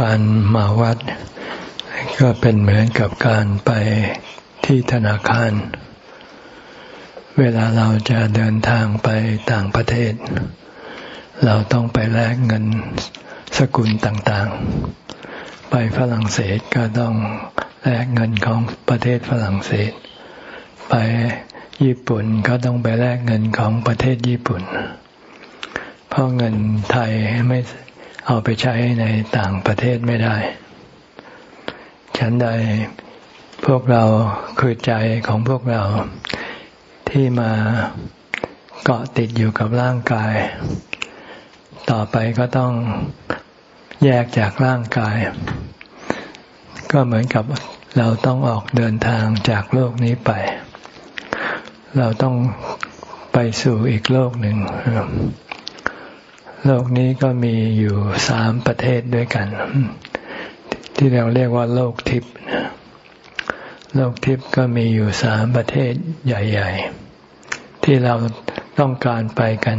การมาวัด ก็เป็นเหมือนกับการไปที่ธนาคาร เวลาเราจะเดินทางไปต่างประเทศ เราต้องไปแลกเงินสกุลต่างๆ ไปฝรั่งเศสก็ต้องแลกเงินของประเทศฝรั่งเศส ไปญี่ปุ่นก็ต้องไปแลกเงินของประเทศญี่ปุ่น เพราะเงินไทยไม่ เอาไปใช้ในต่างประเทศไม่ได้ ฉันใดพวกเราคือใจของพวกเราที่มาเกาะติดอยู่กับร่างกาย ต่อไปก็ต้องแยกจากร่างกาย ก็เหมือนกับเราต้องออกเดินทางจากโลกนี้ไป เราต้องไปสู่อีกโลกหนึ่ง โลกนี้ก็มีอยู่สามประเทศด้วยกัน ที่เราเรียกว่าโลกทิพย์โลกทิพย์ก็มีอยู่สามประเทศใหญ่ ๆ ที่เราต้องการไปกัน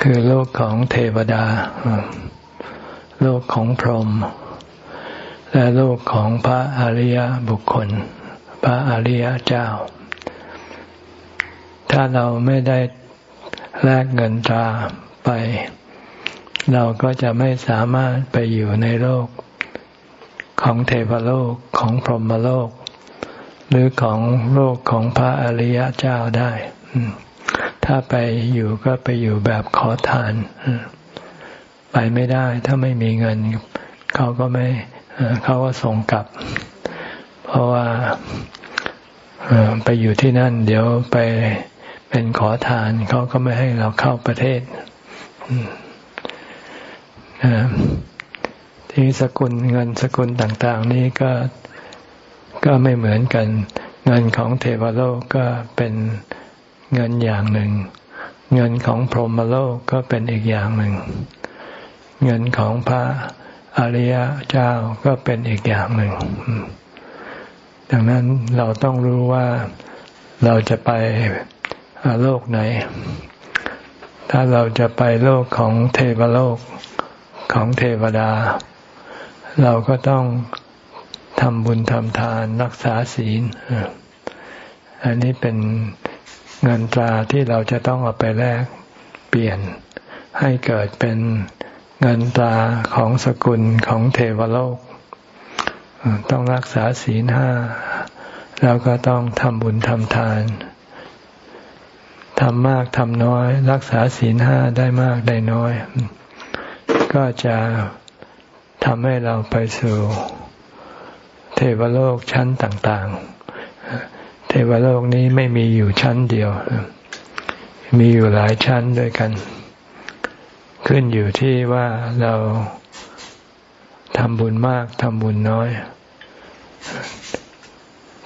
คือโลกของเทวดา โลกของพรหมและโลกของพระอริยบุคคล พระอริยเจ้า ถ้าเราไม่ได้ แลกเงินตราไป เราก็จะไม่สามารถไปอยู่ในโลก ของเทวโลกของพรหมโลก หรือของโลกของพระอริยเจ้าได้ ถ้าไปอยู่ก็ไปอยู่แบบขอทาน ไปไม่ได้ถ้าไม่มีเงิน เขาก็ไม่เขาก็ส่งกลับ เพราะว่าไปอยู่ที่นั่น เดี๋ยวไป เป็นขอทานเขาก็ไม่ให้เราเข้าประเทศที่สกุลเงินสกุลต่างๆ นี้ก็ก็ไม่เหมือนกัน เงินของเทวโลกก็เป็นเงินอย่างหนึ่ง เงินของพรหมโลกก็เป็นอีกอย่างหนึ่ง เงินของพระอริยเจ้าก็เป็นอีกอย่างหนึ่ง ดังนั้นเราต้องรู้ว่าเราจะไป โลกไหน ถ้าเราจะไปโลกของเทวโลกของเทวดา เราก็ต้องทำบุญทำทานรักษาศีล อันนี้เป็นเงินตราที่เราจะต้องเอาไปแลกเปลี่ยนให้เกิดเป็นเงินตราของสกุลของเทวโลก ต้องรักษาศีลห้า แล้วก็ต้องทำบุญทำทาน ทำมากทำน้อย รักษาศีลห้าได้มากได้น้อย ก็จะทำให้เราไปสู่เทวโลกชั้นต่างๆ เทวโลกนี้ไม่มีอยู่ชั้นเดียว มีอยู่หลายชั้นด้วยกัน ขึ้นอยู่ที่ว่าเราทำบุญมากทำบุญน้อย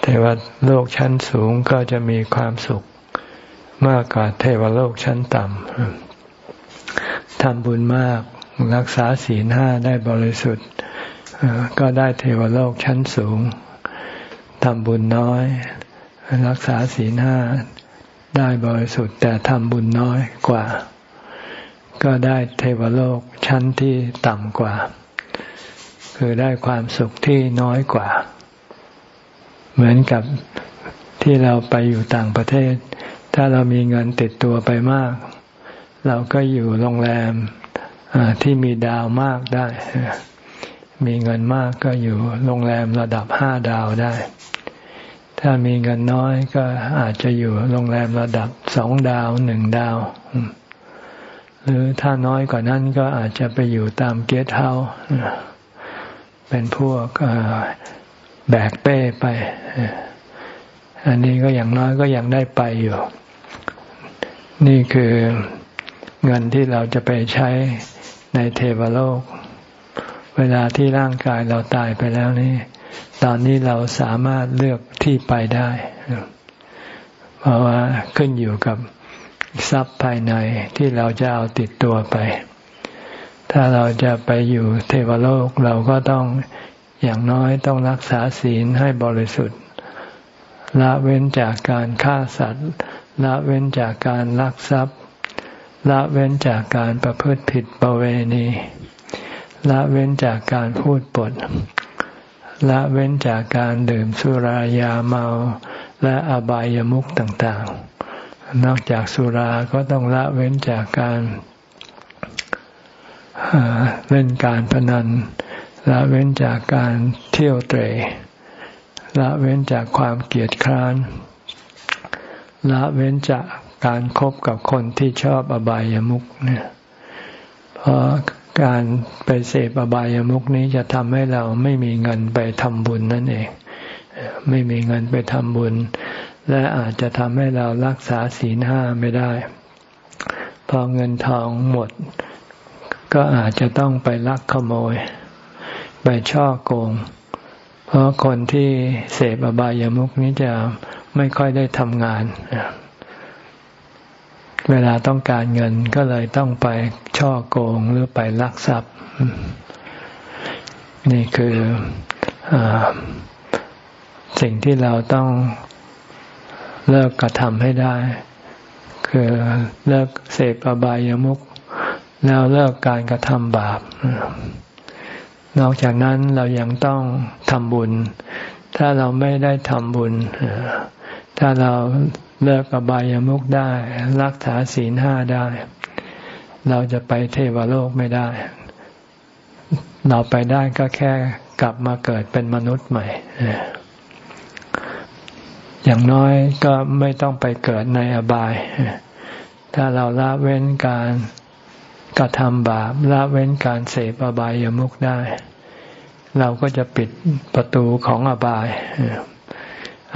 เทวโลกชั้นสูงก็จะมีความสุข มากกว่าเทวโลกชั้นต่ำทำบุญมากรักษาศีลห้าได้บริสุทธิ์ก็ได้เทวโลกชั้นสูงทำบุญน้อย รักษาศีลห้าได้บริสุทธิ์แต่ทำบุญน้อยกว่า ก็ได้เทวโลกชั้นที่ต่ำกว่า คือได้ความสุขที่น้อยกว่า เหมือนกับที่เราไปอยู่ต่างประเทศ ถ้าเรามีเงินติดตัวไปมาก เราก็อยู่โรงแรมที่มีดาวมากได้ มีเงินมากก็อยู่โรงแรมระดับห้าดาวได้ ถ้ามีเงินน้อยก็อาจจะอยู่โรงแรมระดับสองดาวหนึ่งดาว หรือถ้าน้อยกว่านั้นก็อาจจะไปอยู่ตามเกสต์เฮาส์เป็นพวกแบกเป้ไป อันนี้ก็อย่างน้อยก็ยังได้ไปอยู่ นี่คือเงินที่เราจะไปใช้ในเทวโลก เวลาที่ร่างกายเราตายไปแล้วนี่ ตอนนี้เราสามารถเลือกที่ไปได้ เพราะว่าขึ้นอยู่กับทรัพย์ภายในที่เราจะเอาติดตัวไป ถ้าเราจะไปอยู่เทวโลกเราก็ต้องอย่างน้อยต้องรักษาศีลให้บริสุทธิ์ ละเว้นจากการฆ่าสัตว์ ละเว้นจากการลักทรัพย์ ละเว้นจากการประพฤติผิดประเวณี ละเว้นจากการพูดปด ละเว้นจากการดื่มสุรายาเมา และอบายามุขต่างๆ นอกจากสุราก็ต้องละเว้นจากการเล่นการพนันละเว้นจากการเที่ยวเตะ ละเว้นจากความเกลียดคร้าน ละเว้นจากการครบกับคนที่ชอบอบายามุขเนี่ยเพราะการไปเสพอบายามุขนี้จะทำให้เราไม่มีเงินไปทำบุญนั่นเอง ไม่มีเงินไปทำบุญ และอาจจะทำให้เรารักษาศีลห้าไม่ได้ พอเงินทองหมด ก็อาจจะต้องไปลักขโมย ไปช่อโกง เพราะคนที่เสพอบายามุขนี้จะไม่ค่อยได้ทำงาน เวลาต้องการเงินก็เลยต้องไปช่อโกงหรือไปลักทรัพย์ นี่คืออสิ่งที่เราต้องเลิกกระทำให้ได้ คือเลิกเสพอบายามุขแล้วเลิกการกระทำบาป นอกจากนั้นเรายังต้องทำบุญ ถ้าเราไม่ได้ทำบุญ ถ้าเราเลิกอบายามุขได้ รักษาศีลห้าได้ เราจะไปเทวโลกไม่ได้ เราไปได้ก็แค่กลับมาเกิดเป็นมนุษย์ใหม่ อย่างน้อยก็ไม่ต้องไปเกิดในอบาย ถ้าเราละเว้นการ กระทำบาปละเว้นการเสพอบายามุขได้ เราก็จะปิดประตูของอบาย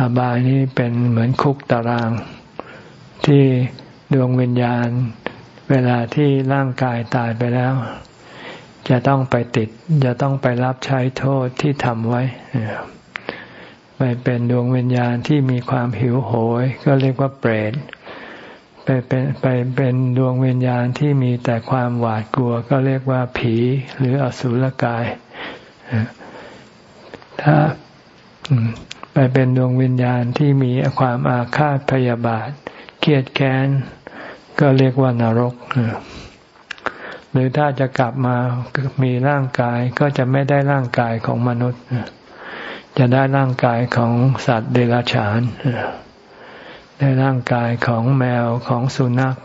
อบายนี้เป็นเหมือนคุกตาราง ที่ดวงวิญญาณ เวลาที่ร่างกายตายไปแล้ว จะต้องไปติด จะต้องไปรับใช้โทษที่ทำไว้ไปเป็นดวงวิญญาณที่มีความหิวโหย ก็เรียกว่าเปรต ไปเป็นไปเป็นดวงวิญญาณที่มีแต่ความหวาดกลัวก็เรียกว่าผีหรืออสุรกาย ถ้าไปเป็นดวงวิญญาณที่มีความอาฆาตพยาบาทเกลียดแค้น ก็เรียกว่านรก หรือถ้าจะกลับมามีร่างกายก็จะไม่ได้ร่างกายของมนุษย์ จะได้ร่างกายของสัตว์เดรัจฉาน ได้ร่างกายของแมวของสุนัข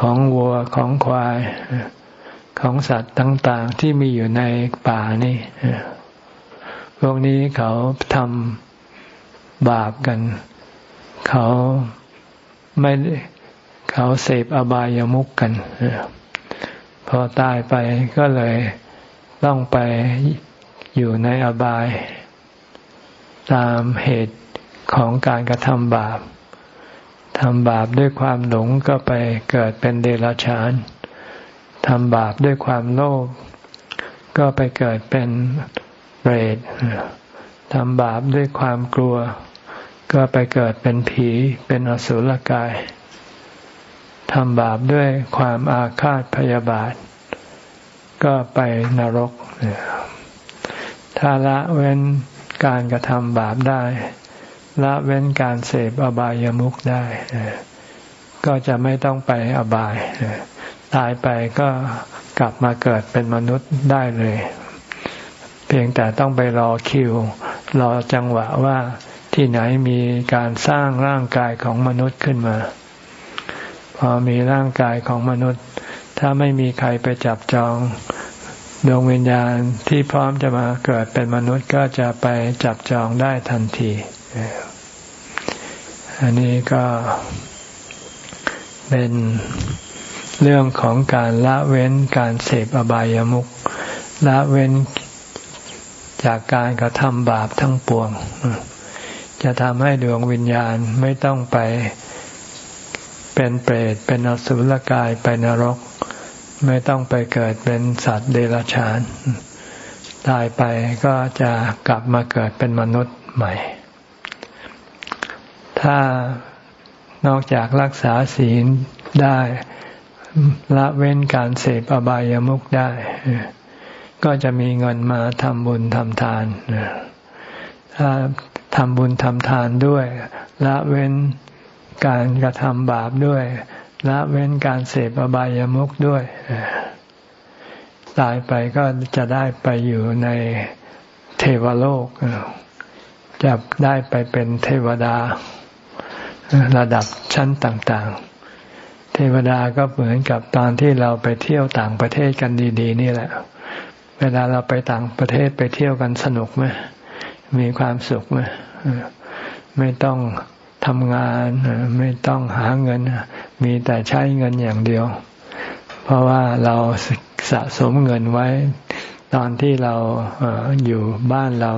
ของวัวของควาย ของสัตว์ต่างๆ ที่มีอยู่ในป่านี่พวกนี้เขาทำบาปกัน เขาไม่เขาเสพอบายามุกกันพอตายไปก็เลยต้องไปอยู่ในอบาย ตามเหตุของการกระทำบาป ทำบาปด้วยความหลงก็ไปเกิดเป็นเดรัจฉานทำบาปด้วยความโลภก็ไปเกิดเป็นเปรตทำบาปด้วยความกลัว ก็ไปเกิดเป็นผีเป็นอสุรกายทำบาปด้วยความอาฆาตพยาบาท ก็ไปนรก ถ้าละเว้นการกระทำบาปได้ ละเว้นการเสพอบายามุขได้ ก็จะไม่ต้องไปอบาย ตายไปก็กลับมาเกิดเป็นมนุษย์ได้เลย เพียงแต่ต้องไปรอคิว รอจังหวะว่าที่ไหนมีการสร้างร่างกายของมนุษย์ขึ้นมา พอมีร่างกายของมนุษย์ ถ้าไม่มีใครไปจับจองดวงวิญญาณที่พร้อมจะมาเกิดเป็นมนุษย์ก็จะไปจับจองได้ทันที อันนี้ก็เป็นเรื่องของการละเว้นการเสพอบายามุขละเว้นจากการกระทำบาปทั้งปวง จะทำให้ดวงวิญญาณไม่ต้องไปเป็นเปรตเป็นอสุรกายไปนรก ไม่ต้องไปเกิดเป็นสัตว์เดรัจฉาน ตายไปก็จะกลับมาเกิดเป็นมนุษย์ใหม่ ถ้านอกจากรักษาศีลได้ละเว้นการเสพอบายามุขได้ ก็จะมีเงินมาทำบุญทำทานถ้าทำบุญทำทานด้วย ละเว้นการกระทำบาปด้วย ละเว้นการเสพอบายามุขด้วยตายไปก็จะได้ไปอยู่ในเทวโลกจะได้ไปเป็นเทวดา ระดับชั้นต่างๆ เทวดาก็เหมือนกับตอนที่เราไปเที่ยวต่างประเทศกันดี ๆ นี่แหละ เวลาเราไปต่างประเทศไปเที่ยวกันสนุกไหมมีความสุขไหมไม่ต้องทำงานไม่ต้องหาเงิน มีแต่ใช้เงินอย่างเดียว เพราะว่าเราสะสมเงินไว้ ตอนที่เราอยู่บ้านเรา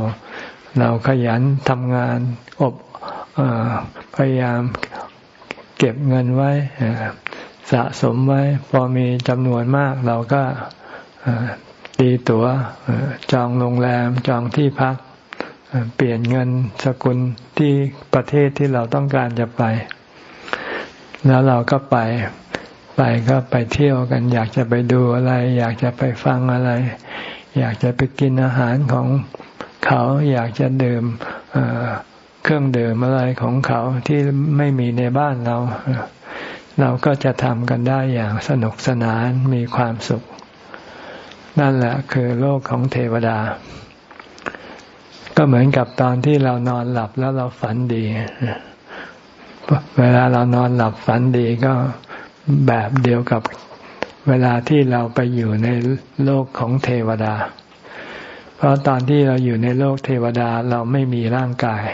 เราขยันทำงานอบ พยายามเก็บเงินไว้สะสมไว้ พอมีจำนวนมากเราก็ตีตัว๋วจองโรงแรมจองที่พัก เปลี่ยนเงินสกุลที่ประเทศที่เราต้องการจะไป แล้วเราก็ไปไปก็ไปเที่ยวกัน อยากจะไปดูอะไร อยากจะไปฟังอะไร อยากจะไปกินอาหารของเขาอยากจะดื่ม เครื่องดื่มอะไรของเขาที่ไม่มีในบ้านเรา เราก็จะทำกันได้อย่างสนุกสนานมีความสุข นั่นแหละคือโลกของเทวดา ก็เหมือนกับตอนที่เรานอนหลับแล้วเราฝันดี เวลาเรานอนหลับฝันดีก็แบบเดียวกับเวลาที่เราไปอยู่ในโลกของเทวดา เพราะตอนที่เราอยู่ในโลกเทวดาเราไม่มีร่างกาย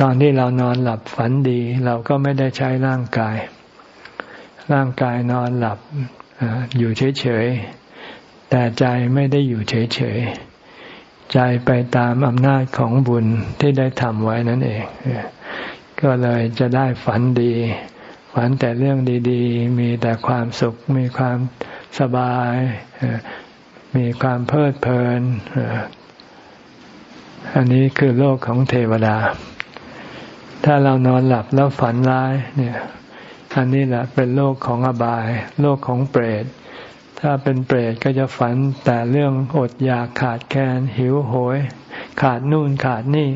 ตอนที่เรานอนหลับฝันดี เราก็ไม่ได้ใช้ร่างกาย ร่างกายนอนหลับอยู่เฉยๆ แต่ใจไม่ได้อยู่เฉยๆ ใจไปตามอำนาจของบุญที่ได้ทำไว้นั่นเอง ก็เลยจะได้ฝันดี ฝันแต่เรื่องดี ๆ มีแต่ความสุข มีความสบาย มีความเพลิดเพลิน อันนี้คือโลกของเทวดา ถ้าเรานอนหลับแล้วฝันร้าย เนี่ย อันนี้แหละเป็นโลกของอบาย โลกของเปรต ถ้าเป็นเปรตก็จะฝันแต่เรื่องอดอยากขาดแคลนหิวโหย ขาดนู่นขาดนี่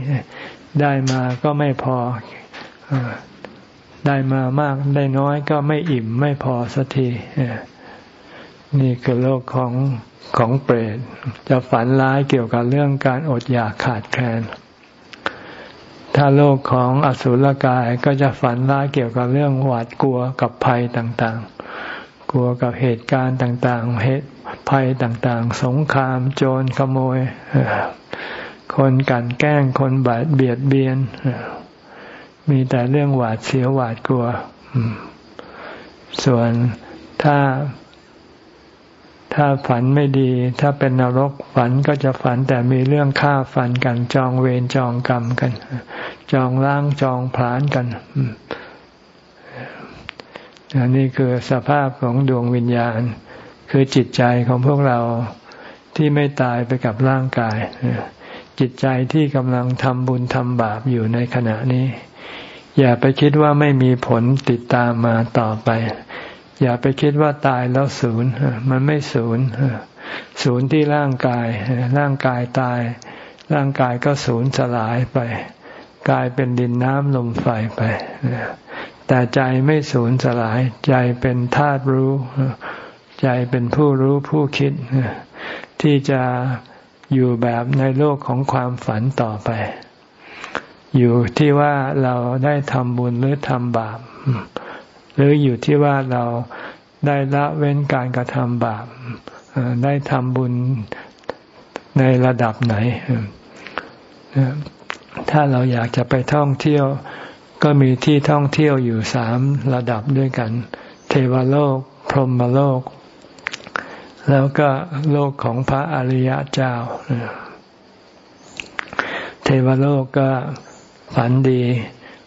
ได้มาก็ไม่พอ ได้มามากได้น้อยก็ไม่อิ่มไม่พอสักที นี่คือโลกของของเปรตจะฝันร้ายเกี่ยวกับเรื่องการอดอยากขาดแคลน ถ้าโลกของอสุรกายก็จะฝันร้ายเกี่ยวกับเรื่องหวาดกลัวกับภัยต่างๆ กลัวกับเหตุการณ์ต่างๆ เหตุภัยต่างๆ สงคราม โจรขโมย คนกันแกล้งคนบาดเบียดเบียน มีแต่เรื่องหวาดเสียวหวาดกลัว ส่วนถ้า ถ้าฝันไม่ดี ถ้าเป็นนรกฝันก็จะฝันแต่มีเรื่องฆ่าฟันกันจองเวรจองกรรมกัน จองล้างจองผลานกันอันนี้คือสภาพของดวงวิญญาณ คือจิตใจของพวกเราที่ไม่ตายไปกับร่างกาย จิตใจที่กำลังทำบุญทำบาปอยู่ในขณะนี้ อย่าไปคิดว่าไม่มีผลติดตามมาต่อไป อย่าไปคิดว่าตายแล้วศูนย์มันไม่ศูนย์ศูนย์ที่ร่างกาย ร่างกายตาย ร่างกายก็ศูนย์สลายไป กลายเป็นดินน้ำลมไฟไป แต่ใจไม่สูญสลาย ใจเป็นธาตุรู้ ใจเป็นผู้รู้ผู้คิด ที่จะอยู่แบบในโลกของความฝันต่อไป อยู่ที่ว่าเราได้ทำบุญหรือทำบาป หรืออยู่ที่ว่าเราได้ละเว้นการกระทำบาปได้ทำบุญในระดับไหน ถ้าเราอยากจะไปท่องเที่ยว ก็มีที่ท่องเที่ยวอยู่สามระดับด้วยกัน เทวโลก พรหมโลก แล้วก็โลกของพระอริยเจ้า เทวโลกก็ฝันดี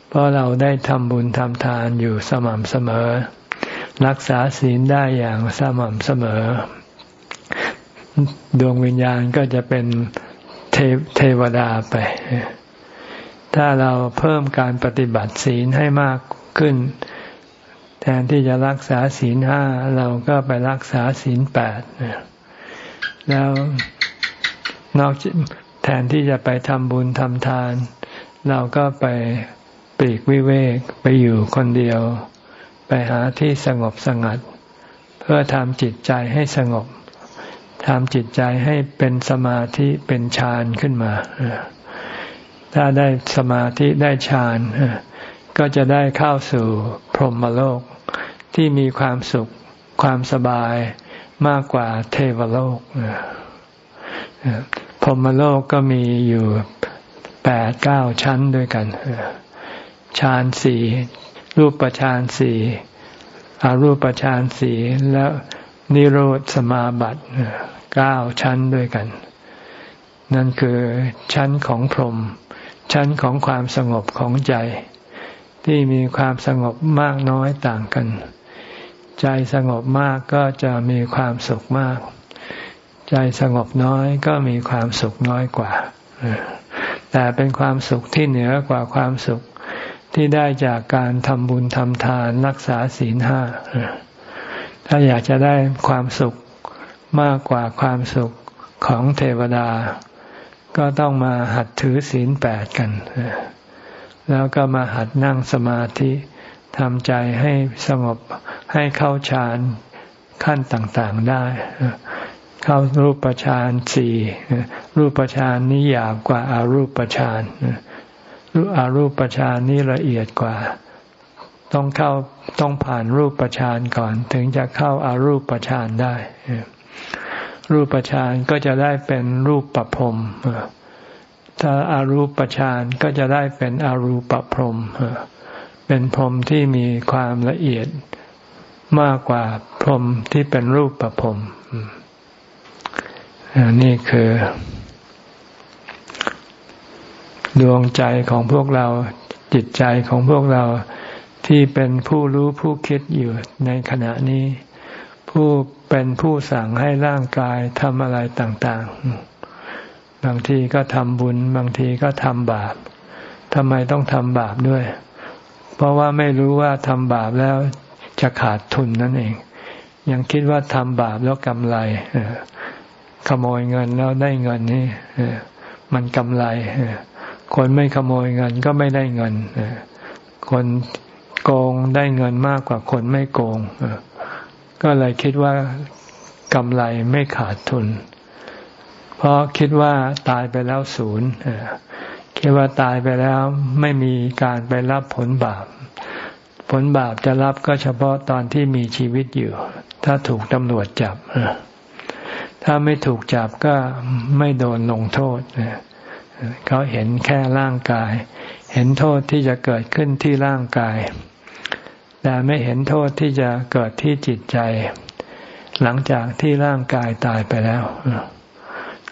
เพราะเราได้ทำบุญทำทานอยู่สม่ำเสมอ รักษาศีลได้อย่างสม่ำเสมอ ดวงวิญญาณก็จะเป็นเทเทวดาไป ถ้าเราเพิ่มการปฏิบัติศีลให้มากขึ้น แทนที่จะรักษาศีลห้าเราก็ไปรักษาศีลแปดแล้วนอกแทนที่จะไปทำบุญทำทาน เราก็ไป ปีกวิเวกไปอยู่คนเดียว ไปหาที่สงบสงัด เพื่อทำจิตใจให้สงบทำจิตใจให้เป็นสมาธิเป็นฌานขึ้นมา ถ้าได้สมาธิได้ฌานก็จะได้เข้าสู่พรหมโลกที่มีความสุขความสบายมากกว่าเทวโลกพรหมโลกก็มีอยู่แปดเก้าชั้นด้วยกัน ฌานสี่รูปฌานสี่อารูปฌานสี่แล้วนิโรธสมาบัติเก้าชั้นด้วยกัน นั่นคือชั้นของพรหมชั้นของความสงบของใจ ที่มีความสงบมากน้อยต่างกัน ใจสงบมากก็จะมีความสุขมาก ใจสงบน้อยก็มีความสุขน้อยกว่าแต่เป็นความสุขที่เหนือกว่าความสุข ที่ได้จากการทำบุญทำทานรักษาศีลห้า ถ้าอยากจะได้ความสุขมากกว่าความสุขของเทวดา ก็ต้องมาหัดถือศีลแปดกัน แล้วก็มาหัดนั่งสมาธิทำใจให้สงบให้เข้าฌานขั้นต่างๆได้ เข้ารูปฌานสี่รูปฌานนี้หยาบกว่าอารูปฌานรู อารูปฌานนี้ละเอียดกว่า ต้องเข้าต้องผ่านรูปฌานก่อน ถึงจะเข้าอารูปฌานได้ รูปฌานก็จะได้เป็นรูปประพรมถ้าอารูปฌานก็จะได้เป็นอารูปพรมเป็นพรมที่มีความละเอียดมากกว่าพรมที่เป็นรูปประพรมนี่คือ ดวงใจของพวกเราจิตใจของพวกเราที่เป็นผู้รู้ผู้คิดอยู่ในขณะนี้ ผู้เป็นผู้สั่งให้ร่างกายทำอะไรต่างๆ บางทีก็ทำบุญ บางทีก็ทำบาปทำไมต้องทำบาปด้วย เพราะว่าไม่รู้ว่าทำบาปแล้วจะขาดทุนนั่นเอง ยังคิดว่าทำบาปแล้วกำไรขโมยเงินแล้วได้เงินนี่มันกำไร คนไม่ขโมยเงินก็ไม่ได้เงิน คนโกงได้เงินมากกว่าคนไม่โกง ก็เลยคิดว่ากำไรไม่ขาดทุน เพราะคิดว่าตายไปแล้วศูนย์คิดว่าตายไปแล้วไม่มีการไปรับผลบาป ผลบาปจะรับก็เฉพาะตอนที่มีชีวิตอยู่ ถ้าถูกตำรวจจับ ถ้าไม่ถูกจับก็ไม่โดนลงโทษ เขาเห็นแค่ร่างกาย เห็นโทษที่จะเกิดขึ้นที่ร่างกาย แต่ไม่เห็นโทษที่จะเกิดที่จิตใจ หลังจากที่ร่างกายตายไปแล้ว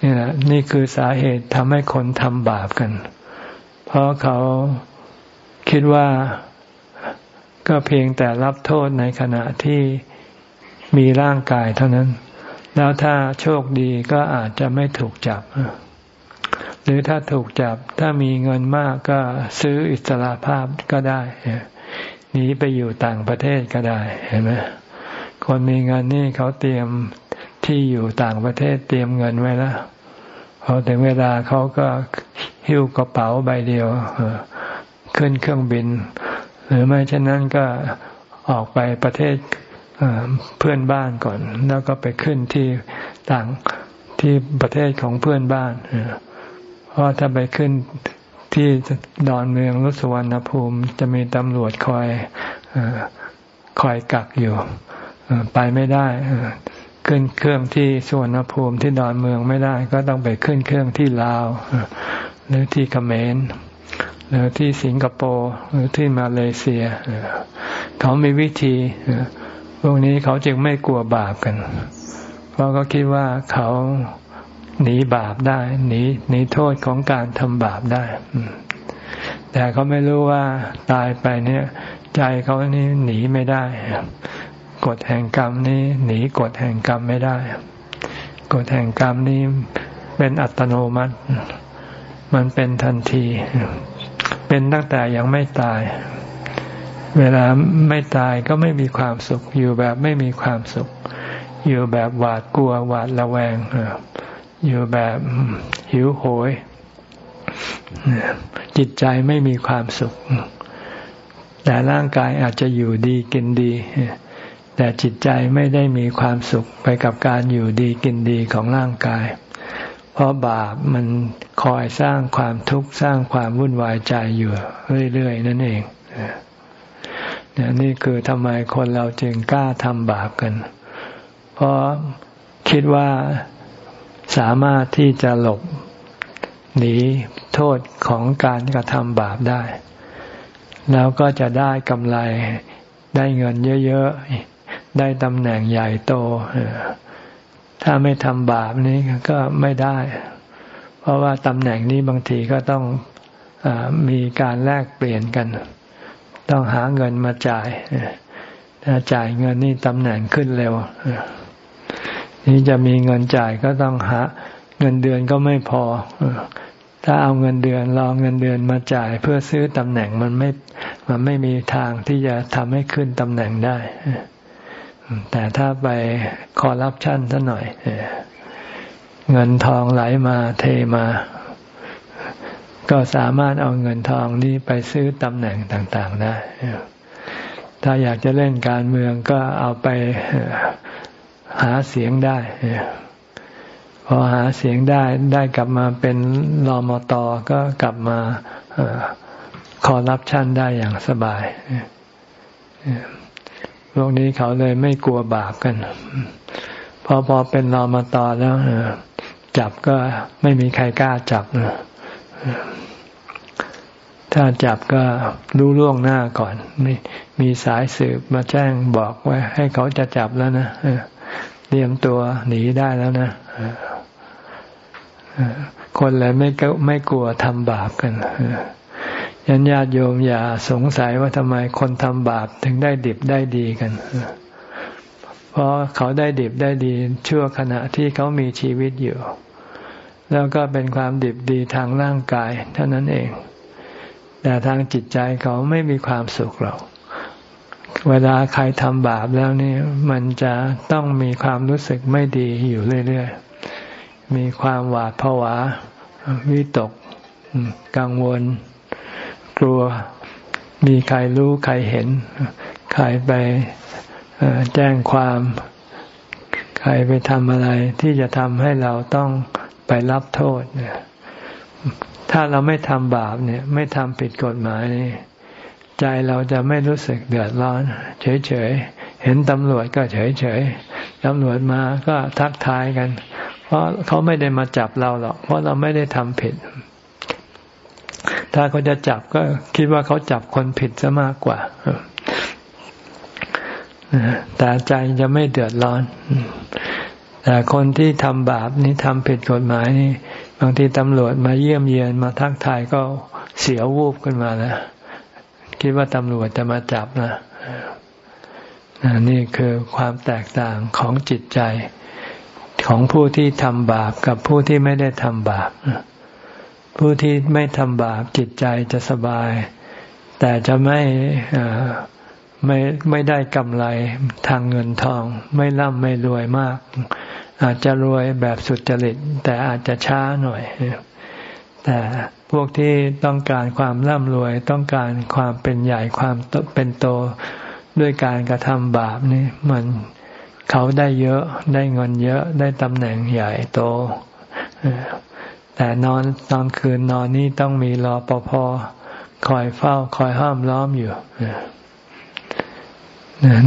นี่แหละนี่คือสาเหตุทำให้คนทำบาปกัน เพราะเขาคิดว่าก็เพียงแต่รับโทษในขณะที่มีร่างกายเท่านั้น แล้วถ้าโชคดีก็อาจจะไม่ถูกจับ หรือถ้าถูกจับถ้ามีเงินมากก็ซื้ออิสระภาพก็ได้หนีไปอยู่ต่างประเทศก็ได้เห็นไหมคนมีเงินนี่เขาเตรียมที่อยู่ต่างประเทศเตรียมเงินไว้แล้วพอถึงเวลาเขาก็หิ้วกระเป๋าใบเดียวขึ้นเครื่องบิน หรือไม่เช่นนั้นก็ออกไปประเทศเพื่อนบ้านก่อน แล้วก็ไปขึ้นที่ต่างที่ประเทศของเพื่อนบ้าน ราะถ้าไปขึ้นที่ดอนเมืองรุสวรรณภูมิ จะมีตำรวจคอยคอยกักอยู่ไปไม่ได้ขึ้นเครื่องที่สวนภูมิที่ดอนเมืองไม่ได้ ก็ต้องไปขึ้นเครื่องที่ลาวหรือที่เขมรหรือที่สิงคโปร์หรือที่มาเลเซียเขามีวิธีพวกนี้เขาจึงไม่กลัวบาปกัน เพราะเขาคิดว่าเขา หนีบาปได้หนีหนีโทษของการทำบาปได้ แต่เขาไม่รู้ว่าตายไปเนี่ย ใจเขานี่หนีไม่ได้กฎแห่งกรรมนี้หนีกฎแห่งกรรมไม่ได้ กฎแห่งกรรมนี้เป็นอัตโนมัติ มันเป็นทันที เป็นตั้งแต่ยังไม่ตาย เวลาไม่ตายก็ไม่มีความสุข อยู่แบบไม่มีความสุข อยู่แบบหวาดกลัวหวาดระแวง อยู่แบบหิวโหย จิตใจไม่มีความสุข แต่ร่างกายอาจจะอยู่ดีกินดี แต่จิตใจไม่ได้มีความสุขไปกับการอยู่ดีกินดีของร่างกาย เพราะบาปมันคอยสร้างความทุกข์สร้างความวุ่นวายใจอยู่เรื่อยๆนั่นเองนี่คือทำไมคนเราจึงกล้าทำบาปกัน เพราะคิดว่า สามารถที่จะหลบหนีโทษของการกระทำบาปได้ แล้วก็จะได้กำไรได้เงินเยอะๆ ได้ตำแหน่งใหญ่โต ถ้าไม่ทำบาปนี้ก็ไม่ได้ เพราะว่าตำแหน่งนี้บางทีก็ต้องอมีการแลกเปลี่ยนกัน ต้องหาเงินมาจ่ายถ้าจ่ายเงินนี่ตำแหน่งขึ้นเร็ว นี่จะมีเงินจ่ายก็ต้องหาเงินเดือนก็ไม่พอ ถ้าเอาเงินเดือนรอเงินเดือนมาจ่ายเพื่อซื้อตำแหน่งมันไม่ มันไม่มีทางที่จะทำให้ขึ้นตำแหน่งได้ แต่ถ้าไปคอรับชั่นซะหน่อย เงินทองไหลมาเทมา ก็สามารถเอาเงินทองนี้ไปซื้อตำแหน่งต่าง ๆ ได้ถ้าอยากจะเล่นการเมืองก็เอาไป หาเสียงได้ พอหาเสียงได้ได้กลับมาเป็นรอมตอก็กลับมาคอรับชั่นได้อย่างสบายพวกนี้เขาเลยไม่กลัวบาปกัน พอพอเป็นรอมตอแล้วจับก็ไม่มีใครกล้าจับถ้าจับก็รู้ล่วงหน้าก่อน มีมีสายสืบมาแจ้งบอกไว้ ให้เขาจะจับแล้วนะ เตรียมตัวหนีได้แล้วนะคนเลยไม่ไม่กลัวทำบาปกันยันญาติโยมอย่าสงสัยว่าทำไมคนทำบาปถึงได้ดิบได้ดีกัน เพราะเขาได้ดิบได้ดีชั่วขณะที่เขามีชีวิตอยู่ แล้วก็เป็นความดิบดีทางร่างกาย เท่านั้นเอง แต่ทางจิตใจเขาไม่มีความสุขหรอก เวลาใครทำบาปแล้วนี่มันจะต้องมีความรู้สึกไม่ดีอยู่เรื่อยๆ มีความหวาดผวา วิตก กังวล กลัว มีใครรู้ใครเห็น ใครไปแจ้งความ ใครไปทำอะไรที่จะทำให้เราต้องไปรับโทษเนี่ยถ้าเราไม่ทำบาปเนี่ย ไม่ทำผิดกฎหมายนี่ ใจเราจะไม่รู้สึกเดือดร้อน เฉยๆ เห็นตำรวจก็เฉยๆ ตำรวจมาก็ทักทายกัน เพราะเขาไม่ได้มาจับเราหรอก เพราะเราไม่ได้ทำผิด ถ้าเขาจะจับก็คิดว่าเขาจับคนผิดซะมากกว่า แต่ใจจะไม่เดือดร้อน แต่คนที่ทำบาปนี่ทำผิดกฎหมายนี่บางทีตำรวจมาเยี่ยมเยียนมาทักทายก็เสียววูบขึ้นมาแล้ว คิดว่าตำรวจจะมาจับนะนี่คือความแตกต่างของจิตใจของผู้ที่ทำบาปกับผู้ที่ไม่ได้ทำบาป ผู้ที่ไม่ทำบาปจิตใจจะสบาย แต่จะไม่ไม่ไม่ได้กำไรทางเงินทอง ไม่ร่ำไม่รวยมาก อาจจะรวยแบบสุจริต แต่อาจจะช้าหน่อย แต่พวกที่ต้องการความร่ำรวยต้องการความเป็นใหญ่ความเป็นโตด้วยการกระทำบาปนี่มันเขาได้เยอะได้เงินเยอะได้ตำแหน่งใหญ่โต แต่นอนตอนคืนนอนนี่ต้องมีรอปภคอยเฝ้า คอยห้ามล้อมอยู่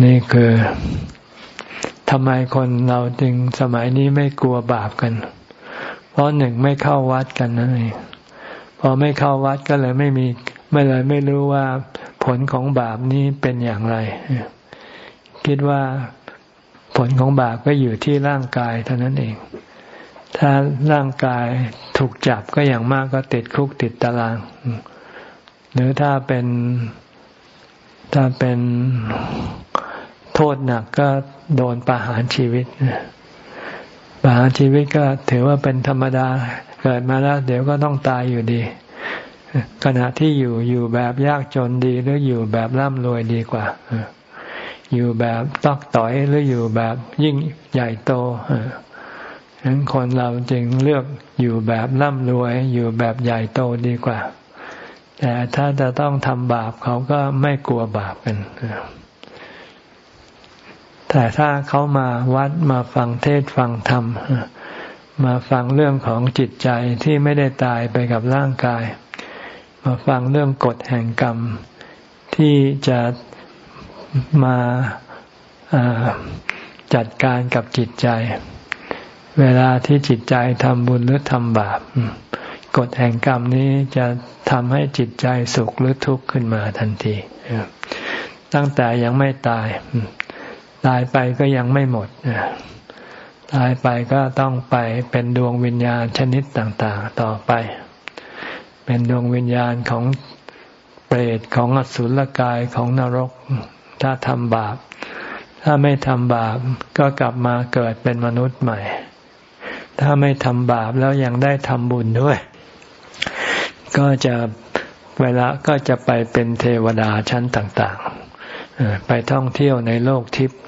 นี่คือทำไมคนเราจึงสมัยนี้ไม่กลัวบาปกัน เพราะหนึ่งไม่เข้าวัดกันนั่นเองพอไม่เข้าวัดก็เลยไม่มีไม่เลยไม่รู้ว่าผลของบาปนี้เป็นอย่างไร คิดว่าผลของบาปก็อยู่ที่ร่างกายเท่านั้นเอง ถ้าร่างกายถูกจับก็อย่างมากก็ติดคุกติดตาราง หรือถ้าเป็นถ้าเป็นโทษหนักก็โดนประหารชีวิต ประหารชีวิตก็ถือว่าเป็นธรรมดา เกิดมาแล้ว เดี๋ยวก็ต้องตายอยู่ดี ขณะที่อยู่อยู่แบบยากจนดีหรืออยู่แบบร่ำรวยดีกว่า อยู่แบบตอกต่อยหรืออยู่แบบยิ่งใหญ่โตฉะนั้นคนเราจึงเลือกอยู่แบบร่ำรวย อยู่แบบใหญ่โตดีกว่า แต่ถ้าจะต้องทำบาปเขาก็ไม่กลัวบาปกัน แต่ถ้าเขามาวัดมาฟังเทศฟังธรรม มาฟังเรื่องของจิตใจที่ไม่ได้ตายไปกับร่างกาย มาฟังเรื่องกฎแห่งกรรม ที่จะมาจัดการกับจิตใจ เวลาที่จิตใจทำบุญหรือทำบาปกฎแห่งกรรมนี้จะทำให้จิตใจสุขหรือทุกข์ขึ้นมาทันทีตั้งแต่ยังไม่ตาย ตายไปก็ยังไม่หมดตายไปก็ต้องไปเป็นดวงวิญญาณชนิดต่าง ๆ ต่อไป เป็นดวงวิญญาณของเปรตของอสุรกายของนรก ถ้าทำบาป ถ้าไม่ทำบาปก็กลับมาเกิดเป็นมนุษย์ใหม่ ถ้าไม่ทำบาปแล้วยังได้ทำบุญด้วย ก็จะเวลาก็จะไปเป็นเทวดาชั้นต่าง ๆ ไปท่องเที่ยวในโลกทิพย์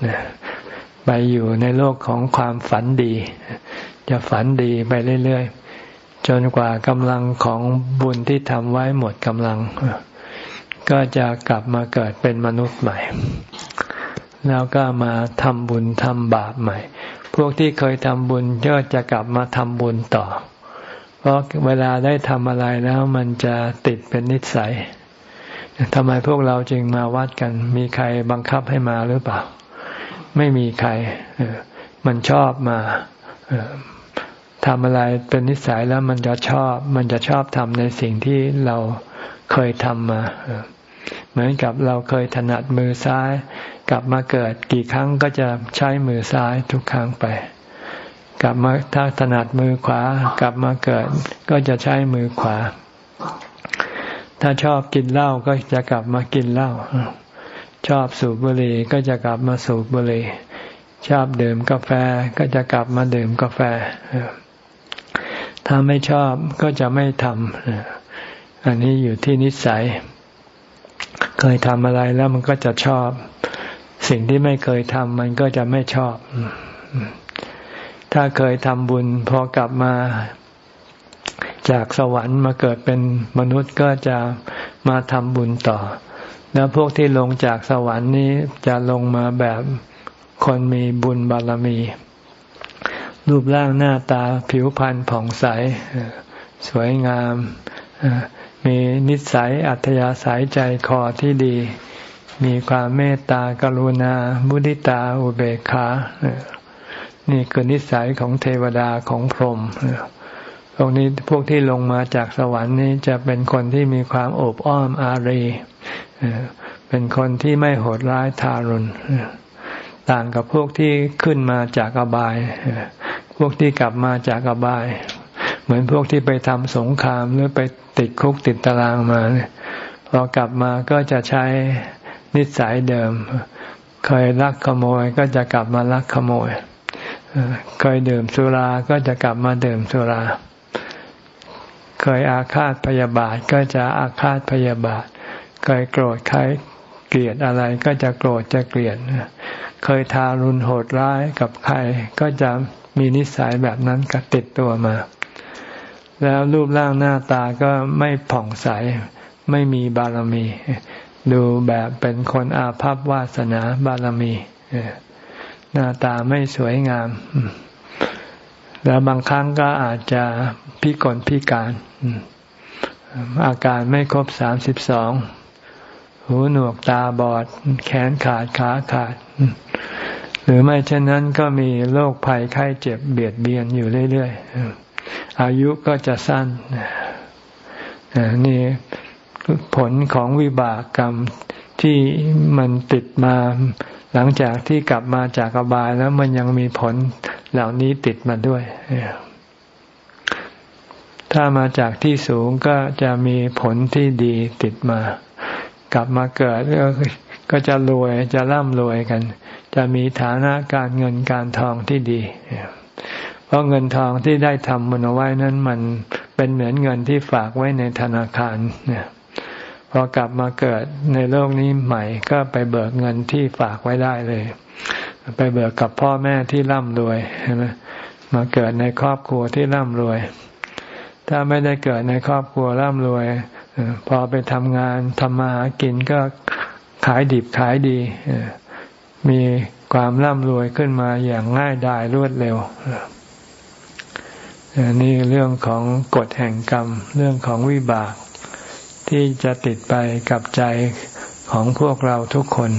ไปอยู่ในโลกของความฝันดี จะฝันดีไปเรื่อยๆ จนกว่ากำลังของบุญที่ทำไว้หมดกำลัง ก็จะกลับมาเกิดเป็นมนุษย์ใหม่ แล้วก็มาทำบุญทำบาปใหม่ พวกที่เคยทำบุญก็จะกลับมาทำบุญต่อ เพราะเวลาได้ทำอะไรแล้วมันจะติดเป็นนิสัย ทำไมพวกเราจึงมาวัดกัน มีใครบังคับให้มาหรือเปล่า ไม่มีใครมันชอบมาทำอะไรเป็นนิสัยแล้วมันจะชอบ มันจะชอบทำในสิ่งที่เราเคยทำมาเหมือนกับเราเคยถนัดมือซ้าย กลับมาเกิดกี่ครั้งก็จะใช้มือซ้ายทุกครั้งไป กลับมาถ้าถนัดมือขวา กลับมาเกิด ก็จะใช้มือขวา ถ้าชอบกินเหล้าก็จะกลับมากินเหล้าชอบสูบบุหรี่ก็จะกลับมาสูบบุหรี่ชอบดื่มกาแฟก็จะกลับมาดื่มกาแฟถ้าไม่ชอบก็จะไม่ทำอันนี้อยู่ที่นิสัย เคยทำอะไรแล้วมันก็จะชอบ สิ่งที่ไม่เคยทำมันก็จะไม่ชอบ ถ้าเคยทำบุญพอกลับมา จากสวรรค์มาเกิดเป็นมนุษย์ก็จะมาทำบุญต่อ แล้วพวกที่ลงจากสวรรค์นี้จะลงมาแบบคนมีบุญบารมี รูปร่างหน้าตาผิวพรรณผ่องใส สวยงาม มีนิสัยอัธยาศัยใจคอที่ดี มีความเมตตากรุณา มุทิตาอุเบกขา นี่คือนิสัยของเทวดาของพรหมพ วกนี้พวกที่ลงมาจากสวรรค์นี้จะเป็นคนที่มีความโอบอ้อมอารีเป็นคนที่ไม่โหดร้ายทารุณต่างกับพวกที่ขึ้นมาจากอบาย พวกที่กลับมาจากอบาย เหมือนพวกที่ไปทำสงครามหรือไปติดคุกติดตารางมาพอกลับมาก็จะใช้นิสัยเดิม เคยลักขโมยก็จะกลับมาลักขโมย เคยดื่มสุราก็จะกลับมาดื่มสุรา เคยอาฆาตพยาบาทก็จะอาฆาตพยาบาท เคยโกรธใครเกลียดอะไรก็จะโกรธจะเกลียด เคยทารุณโหดร้ายกับใครก็จะมีนิสัยแบบนั้นกับติดตัวมา แล้วรูปร่างหน้าตาก็ไม่ผ่องใส ไม่มีบารมี ดูแบบเป็นคนอาภัพวาสนาบารมีหน้าตาไม่สวยงาม แล้วบางครั้งก็อาจจะพิกลพิการ อาการไม่ครบสามสิบสอง หูหนวกตาบอด แขนขาดขาขาด หรือไม่เช่นนั้นก็มีโรคภัยไข้เจ็บเบียดเบียนอยู่เรื่อยๆ อายุก็จะสั้นนี่ผลของวิบากกรรม ที่มันติดมา หลังจากที่กลับมาจากอบายแล้วมันยังมีผลเหล่านี้ติดมาด้วย ถ้ามาจากที่สูงก็จะมีผลที่ดีติดมา กลับมาเกิดก็จะรวยจะร่ำรวยกัน จะมีฐานะการเงินการทองที่ดี เพราะเงินทองที่ได้ทำมันเอาไว้นั้นมันเป็นเหมือนเงินที่ฝากไว้ในธนาคารเนี่ย พอกลับมาเกิดในโลกนี้ใหม่ก็ไปเบิกเงินที่ฝากไว้ได้เลย ไปเบิกกับพ่อแม่ที่ร่ำรวยใช่ไหมมาเกิดในครอบครัวที่ร่ำรวย ถ้าไม่ได้เกิดในครอบครัวร่ำรวยพอไปทำงานทำมาหากินก็ขายดิบขายดีมีความร่ำรวยขึ้นมาอย่างง่ายดายรวดเร็วนี่เรื่องของกฎแห่งกรรม เรื่องของวิบาก ที่จะติดไปกับใจของพวกเราทุกคน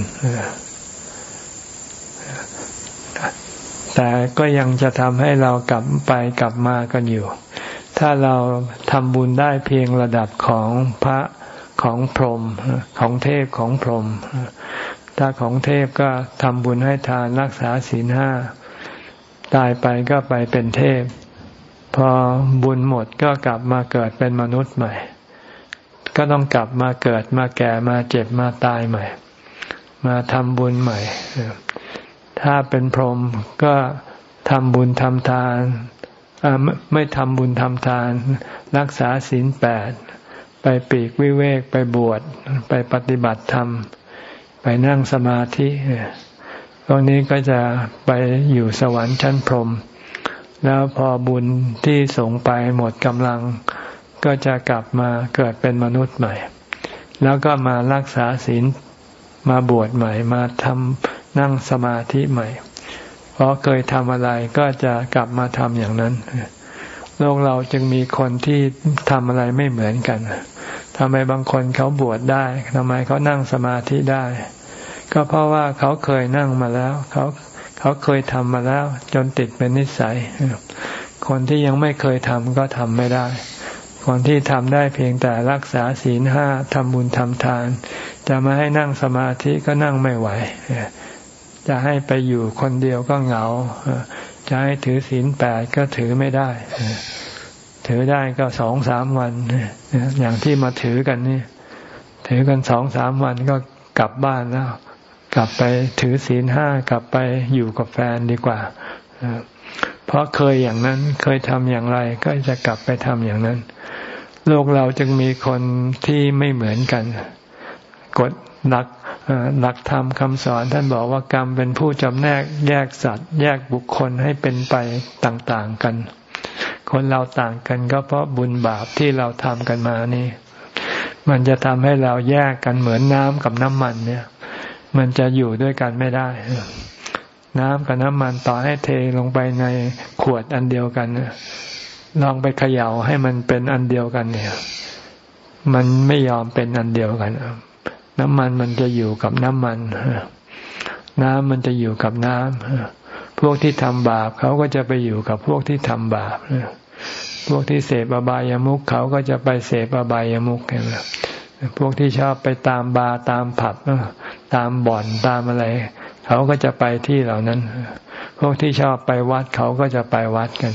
แต่ก็ยังจะทำให้เรากลับไปกลับมากันอยู่ ถ้าเราทำบุญได้เพียงระดับของพระของพรหมของเทพของพรหมถ้าของเทพก็ทำบุญให้ทานรักษาศีลห้าตายไปก็ไปเป็นเทพ พอบุญหมดก็กลับมาเกิดเป็นมนุษย์ใหม่ ก็ต้องกลับมาเกิดมาแก่มาเจ็บมาตายใหม่ มาทำบุญใหม่ ถ้าเป็นพรหมก็ทำบุญทำทาน ไม่ทำบุญทำทาน รักษาศีลแปด ไปปีกวิเวกไปบวช ไปปฏิบัติธรรม ไปนั่งสมาธิตรงนี้ก็จะไปอยู่สวรรค์ชั้นพรหมแล้วพอบุญที่ส่งไปหมดกำลัง ก็จะกลับมาเกิดเป็นมนุษย์ใหม่ แล้วก็มารักษาศีลมาบวชใหม่ มาทำนั่งสมาธิใหม่ เพราะเคยทำอะไรก็จะกลับมาทำอย่างนั้น โลกเราจึงมีคนที่ทำอะไรไม่เหมือนกันทำไมบางคนเขาบวชได้ทำไมเขานั่งสมาธิได้ ก็เพราะว่าเขาเคยนั่งมาแล้ว เขาเขาเคยทำมาแล้ว จนติดเป็นนิสัย คนที่ยังไม่เคยทำก็ทำไม่ได้ คนที่ทำได้เพียงแต่รักษาศีลห้าทำบุญทำทาน จะมาให้นั่งสมาธิก็นั่งไม่ไหว จะให้ไปอยู่คนเดียวก็เหงา จะให้ถือศีลแปดก็ถือไม่ได้ ถือได้ก็สองสามวัน อย่างที่มาถือกันนี่ ถือกันสองสามวันก็กลับบ้านแล้ว กลับไปถือศีลห้ากลับไปอยู่กับแฟนดีกว่า เพราะเคยอย่างนั้นเคยทำอย่างไรก็จะกลับไปทำอย่างนั้น โลกเราจึงมีคนที่ไม่เหมือนกัน กฎหลักหลักธรรมคำสอนท่านบอกว่ากรรมเป็นผู้จำแนกแยกสัตว์ แยกบุคคลให้เป็นไปต่างๆกัน คนเราต่างกันก็เพราะบุญบาปที่เราทำกันมานี่ มันจะทำให้เราแยกกันเหมือนน้ำกับน้ำมันเนี่ย มันจะอยู่ด้วยกันไม่ได้ น้ำกับน้ำมันต่อให้เทลงไปในขวดอันเดียวกันลองไปเขย่าให้มันเป็นอันเดียวกันเนี่ย มันไม่ยอมเป็นอันเดียวกันน้ำมันมันจะอยู่กับน้ำมันน้ำมันจะอยู่กับน้ำพวกที่ทำบาปเขาก็จะไปอยู่กับพวกที่ทำบาปพวกที่เสพอบายามุขเขาก็จะไปเสพอบายามุขกันพวกที่ชอบไปตามบาร์ตามผับตามบ่อนตามอะไร เขาก็จะไปที่เหล่านั้น พวกที่ชอบไปวัดเขาก็จะไปวัดกัน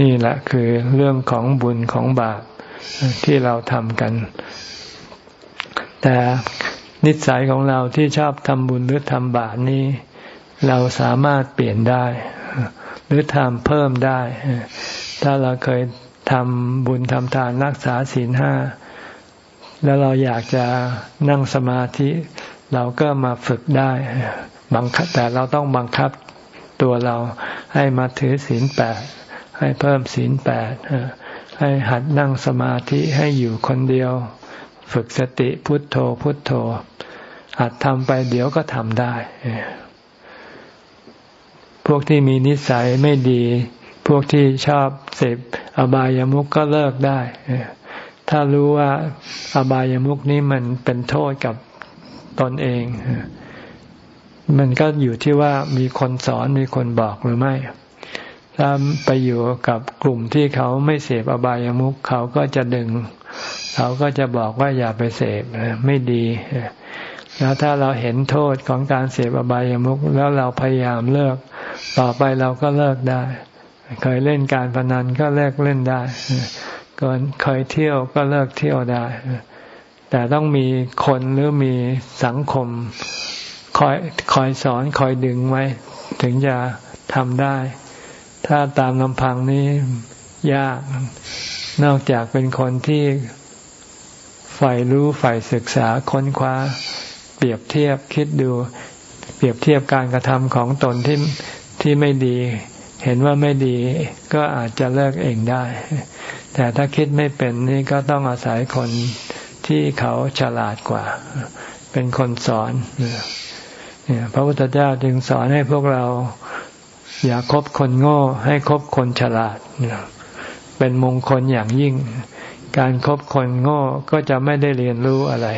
นี่แหละคือเรื่องของบุญของบาปที่เราทำกัน แต่นิสัยของเราที่ชอบทำบุญหรือทำบาปนี้ เราสามารถเปลี่ยนได้ หรือทำเพิ่มได้ ถ้าเราเคยทำบุญทำทานรักษาศีลห้าแล้วเราอยากจะนั่งสมาธิ เราก็มาฝึกได้บังคับแต่เราต้องบังคับตัวเราให้มาถือศีลแปดให้เพิ่มศีลแปดให้หัดนั่งสมาธิให้อยู่คนเดียว ฝึกสติพุทโธพุทโธหัดทำไปเดี๋ยวก็ทำได้ พวกที่มีนิสัยไม่ดี พวกที่ชอบเสพอบายามุกก็เลิกได้ ถ้ารู้ว่าอบายามุกนี้มันเป็นโทษกับ ตนเอง มันก็อยู่ที่ว่ามีคนสอนมีคนบอกหรือไม่ ถ้าไปอยู่กับกลุ่มที่เขาไม่เสพอบายามุกเขาก็จะดึง เขาก็จะบอกว่าอย่าไปเสพไม่ดีแล้วถ้าเราเห็นโทษของการเสพอบายามุกแล้วเราพยายามเลิก ต่อไปเราก็เลิกได้ เคยเล่นการพนันก็เลิกเล่นได้ก่อนเคยเที่ยวก็เลิกเที่ยวได้ แต่ต้องมีคนหรือมีสังคมคอยคอยสอนคอยดึงไว้ ถึงจะทำได้ ถ้าตามลำพังนี้ยาก นอกจากเป็นคนที่ใฝ่รู้ใฝ่ศึกษาค้นคว้า เปรียบเทียบคิดดู เปรียบเทียบการกระทำของตนที่ที่ไม่ดี เห็นว่าไม่ดีก็อาจจะเลิกเองได้ แต่ถ้าคิดไม่เป็นนี่ก็ต้องอาศัยคน ที่เขาฉลาดกว่า เป็นคนสอนเนี่ยพระพุทธเจ้าจึงสอนให้พวกเรา อย่าคบคนโง่ ให้คบคนฉลาดเป็นมงคลอย่างยิ่ง การครบคนโง่ก็จะไม่ได้เรียนรู้อะไร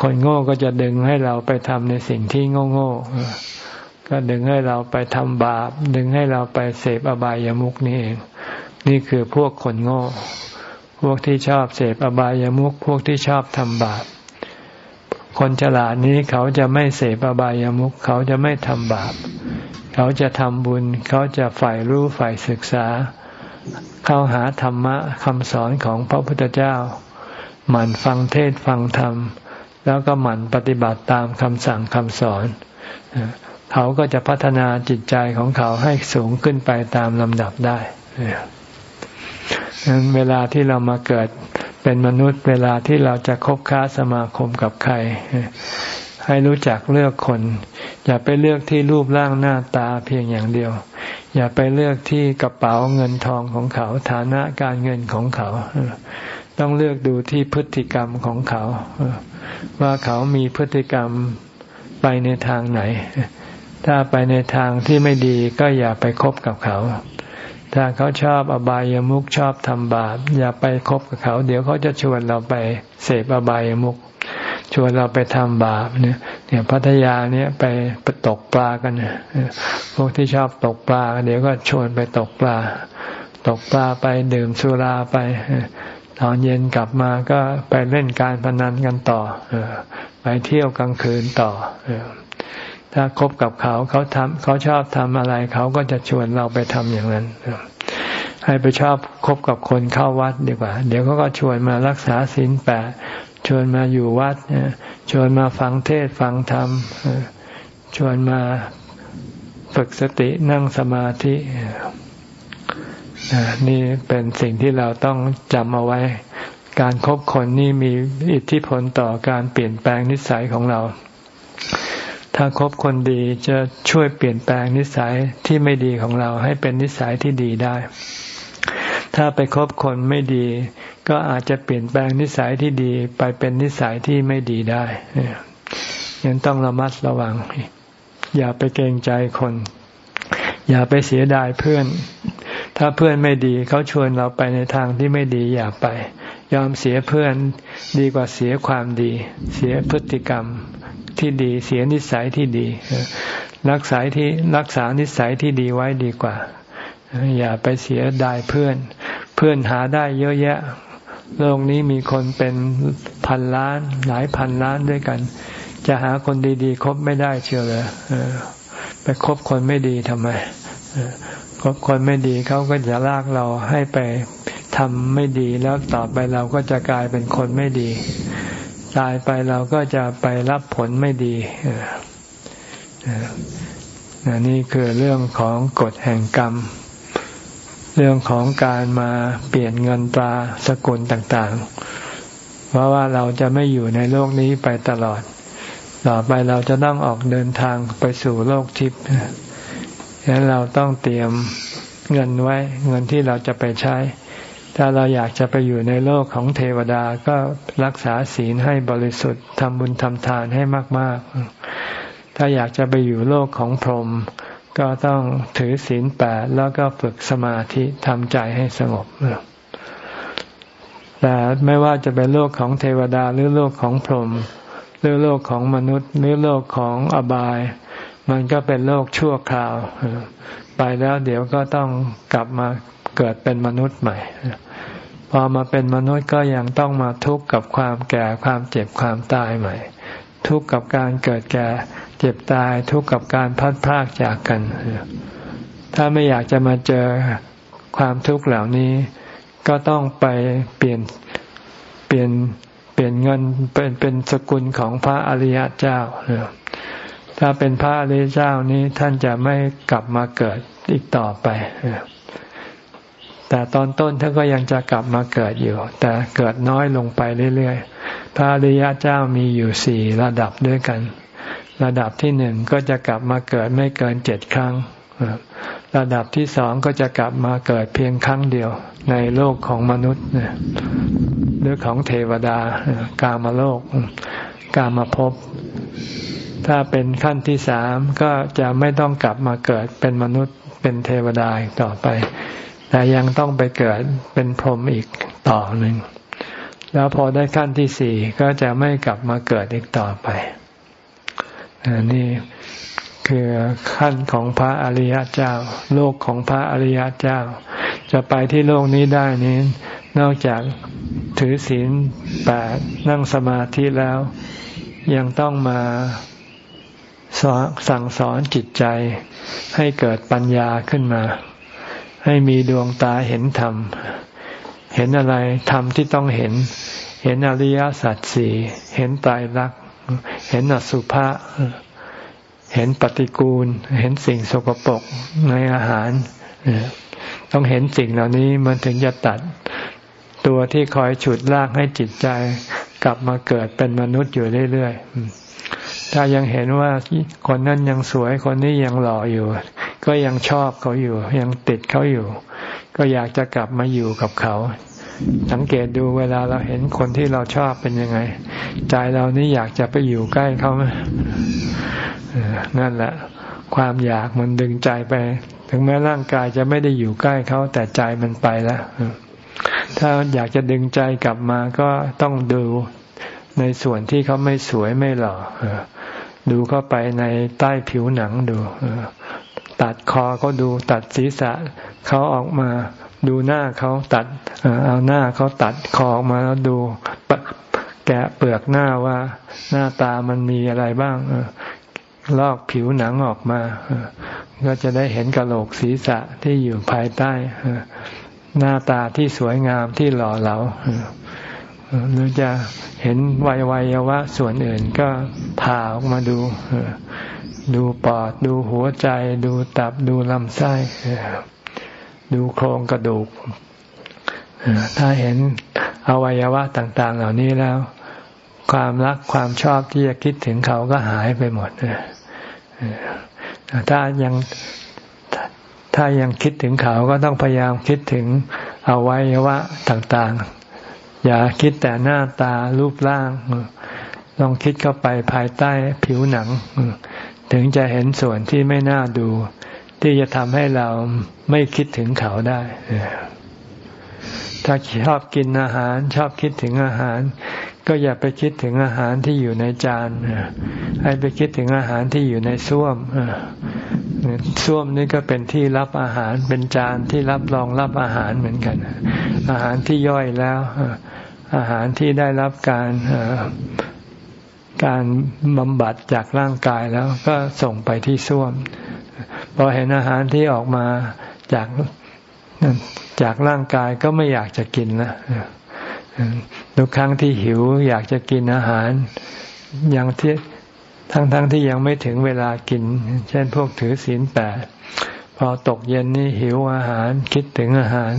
คนโง่ก็จะดึงให้เราไปทำในสิ่งที่โง่โง่ก็ดึงให้เราไปทำบาป ดึงให้เราไปเสพอบายามุกนี่เอง นี่คือพวกคนโง่ พวกที่ชอบเสพอบายามุกพวกที่ชอบทำบาปคนฉลาดนี้เขาจะไม่เสพอบายามุกเขาจะไม่ทำบาป เขาจะทำบุญ เขาจะฝ่ายรู้ฝ่ายศึกษา เข้าหาธรรมะคำสอนของพระพุทธเจ้า หมั่นฟังเทศฟังธรรม แล้วก็หมั่นปฏิบัติตามคำสั่งคำสอน เขาก็จะพัฒนาจิตใจของเขาให้สูงขึ้นไปตามลำดับได้ งั้นเวลาที่เรามาเกิดเป็นมนุษย์ เวลาที่เราจะคบค้าสมาคมกับใคร ให้รู้จักเลือกคน อย่าไปเลือกที่รูปร่างหน้าตาเพียงอย่างเดียว อย่าไปเลือกที่กระเป๋าเงินทองของเขา ฐานะการเงินของเขา ต้องเลือกดูที่พฤติกรรมของเขา ว่าเขามีพฤติกรรมไปในทางไหน ถ้าไปในทางที่ไม่ดีก็อย่าไปคบกับเขา ถ้าเขาชอบอบายามุขชอบทำบาปอย่าไปคบกับเขา เดี๋ยวเขาจะชวนเราไปเสพอบายามุขชวนเราไปทำบาปเนี่ย เนี่ยพัทยาเนี่ยไปไปตกปลากันพวกที่ชอบตกปลา เดี๋ยวก็ชวนไปตกปลา ตกปลาไปดื่มสุราไปตอนเย็นกลับมาก็ไปเล่นการพนันกันต่อไปเที่ยวกลางคืนต่อ ถ้าคบกับเขาเขาทำเขาชอบทำอะไร เขาก็จะชวนเราไปทำอย่างนั้น ให้ไปชอบคบกับคนเข้าวัดดีกว่า เดี๋ยวเขาก็ชวนมารักษาศีลแปดชวนมาอยู่วัดชวนมาฟังเทศฟังธรรมชวนมาฝึกสตินั่งสมาธินี่เป็นสิ่งที่เราต้องจำเอาไว้ การครบคนนี่มีอิทธิพลต่อการเปลี่ยนแปลงนิสัยของเรา ถ้าคบคนดีจะช่วยเปลี่ยนแปลงนิสัยที่ไม่ดีของเราให้เป็นนิสัยที่ดีได้ ถ้าไปคบคนไม่ดี ก็อาจจะเปลี่ยนแปลงนิสัยที่ดีไปเป็นนิสัยที่ไม่ดีได้ยังต้องระมัดระวัง อย่าไปเกรงใจคน อย่าไปเสียดายเพื่อน ถ้าเพื่อนไม่ดีเขาชวนเราไปในทางที่ไม่ดีอย่าไป ยอมเสียเพื่อนดีกว่าเสียความดี เสียพฤติกรรม ที่ดี เสียนิสัยที่ดี รักษาที่รักษานิสัยที่ดีไว้ดีกว่า อย่าไปเสียดายเพื่อน เพื่อนหาได้เยอะแยะ โลกนี้มีคนเป็นพันล้าน หลายพันล้านด้วยกัน จะหาคนดีๆคบไม่ได้เชียวเลยไปคบคนไม่ดีทำไมคบคนไม่ดีเขาก็จะลากเราให้ไปทำไม่ดีแล้วต่อไปเราก็จะกลายเป็นคนไม่ดี ตายไปเราก็จะไปรับผลไม่ดีนี่คือเรื่องของกฎแห่งกรรม เรื่องของการมาเปลี่ยนเงินตราสกุลต่างๆ เพราะว่าเราจะไม่อยู่ในโลกนี้ไปตลอด ต่อไปเราจะต้องออกเดินทางไปสู่โลกทิพย์ฉะนั้นเราต้องเตรียมเงินไว้ เงินที่เราจะไปใช้ ถ้าเราอยากจะไปอยู่ในโลกของเทวดาก็รักษาศีลให้บริสุทธิ์ทำบุญทำทานให้มาก ๆ ถ้าอยากจะไปอยู่โลกของพรหมก็ต้องถือศีลแปดแล้วก็ฝึกสมาธิทำใจให้สงบแต่ไม่ว่าจะเป็นโลกของเทวดาหรือโลกของพรหมหรือโลกของมนุษย์หรือโลกของอบาย มันก็เป็นโลกชั่วคราว ไปแล้วเดี๋ยวก็ต้องกลับมาเกิดเป็นมนุษย์ใหม่ พอมาเป็นมนุษย์ก็ยังต้องมาทุกข์กับความแก่ความเจ็บความตายใหม่ ทุกข์กับการเกิดแก่เจ็บตายทุกข์กับการพัดพรากจากกัน ถ้าไม่อยากจะมาเจอความทุกข์เหล่านี้ ก็ต้องไปเปลี่ยนเปลี่ยนเปลี่ยนเงินเป็นเป็นสกุลของพระอริยเจ้าถ้าเป็นพระอริยเจ้านี้ท่านจะไม่กลับมาเกิดอีกต่อไป แต่ตอนต้นท่านก็ยังจะกลับมาเกิดอยู่ แต่เกิดน้อยลงไปเรื่อยๆ พระอริยเจ้ามีอยู่สี่ระดับด้วยกัน ระดับที่หนึ่งก็จะกลับมาเกิดไม่เกินเจ็ดครั้ง ระดับที่สองก็จะกลับมาเกิดเพียงครั้งเดียว ในโลกของมนุษย์หรือของเทวดากามโลก กามภพถ้าเป็นขั้นที่สามก็จะไม่ต้องกลับมาเกิดเป็นมนุษย์เป็นเทวดาต่อไป แต่ยังต้องไปเกิดเป็นพรหมอีกต่อหนึ่ง แล้วพอได้ขั้นที่สี่ก็จะไม่กลับมาเกิดอีกต่อไปนี่คือขั้นของพระอริยเจ้า โลกของพระอริยเจ้า จะไปที่โลกนี้ได้นี้ นอกจากถือศีลแปดนั่งสมาธิแล้ว ยังต้องมาสั่งสอนจิตใจให้เกิดปัญญาขึ้นมา ให้มีดวงตาเห็นธรรม เห็นอะไรธรรมที่ต้องเห็น เห็นอริยสัจสี่เห็นตายรัก เห็นอสุภะเห็นปฏิกูล เห็นสิ่งสกปรกในอาหาร ต้องเห็นสิ่งเหล่านี้มันถึงจะตัด ตัวที่คอยฉุดลากให้จิตใจกลับมาเกิดเป็นมนุษย์อยู่เรื่อยๆถ้ายังเห็นว่าคนนั้นยังสวยคนนี้ยังหล่ออยู่ ก็ยังชอบเขาอยู่ ยังติดเขาอยู่ ก็อยากจะกลับมาอยู่กับเขา สังเกตดูเวลาเราเห็นคนที่เราชอบเป็นยังไง ใจเรานี่อยากจะไปอยู่ใกล้เขาไหมนั่นแหละ ความอยากมันดึงใจไป ถึงแม้ร่างกายจะไม่ได้อยู่ใกล้เขา แต่ใจมันไปแล้วถ้าอยากจะดึงใจกลับมาก็ต้องดูในส่วนที่เขาไม่สวยไม่หล่อดูเข้าไปในใต้ผิวหนังดู ตัดคอเขาดูตัดศีรษะเขาออกมาดูหน้าเขาตัดเอาหน้าเขาตัดคอออกมาแล้วดูแกะเปลือกหน้าว่าหน้าตามันมีอะไรบ้างลอกผิวหนังออกมาก็จะได้เห็นกระโหลกศีรษะที่อยู่ภายใต้หน้าตาที่สวยงามที่หล่อเหลาหรือจะเห็นวัยวัยวะส่วนอื่นก็ผ่าออกมาดู ดูปอดดูหัวใจ ดูตับดูลำไส้ดูโครงกระดูก ถ้าเห็นอวัยวะต่าง ๆ เหล่านี้แล้ว ความรักความชอบที่จะคิดถึงเขาก็หายไปหมดถ้ายังถ้ายังคิดถึงเขาก็ต้องพยายามคิดถึงอวัยวะต่าง ๆ อย่าคิดแต่หน้าตารูปร่างลองคิดเข้าไปภายใต้ผิวหนัง ถึงจะเห็นส่วนที่ไม่น่าดู ที่จะทำให้เราไม่คิดถึงเขาได้ ถ้าชอบกินอาหาร ชอบคิดถึงอาหาร ก็อย่าไปคิดถึงอาหารที่อยู่ในจานให้ไปคิดถึงอาหารที่อยู่ในส้วมส้วมนี่ก็เป็นที่รับอาหารเป็นจานที่รับรองรับอาหารเหมือนกัน อาหารที่ย่อยแล้ว อาหารที่ได้รับการ การบำบัดจากร่างกายแล้วก็ส่งไปที่ส้วมพอเห็นอาหารที่ออกมาจากจากร่างกายก็ไม่อยากจะกินนะทุกครั้งที่หิวอยากจะกินอาหารอย่างที่ทั้งๆทที่ยังไม่ถึงเวลากิน เช่นพวกถือศีลแปดพอตกเย็นนี่หิวอาหารคิดถึงอาหาร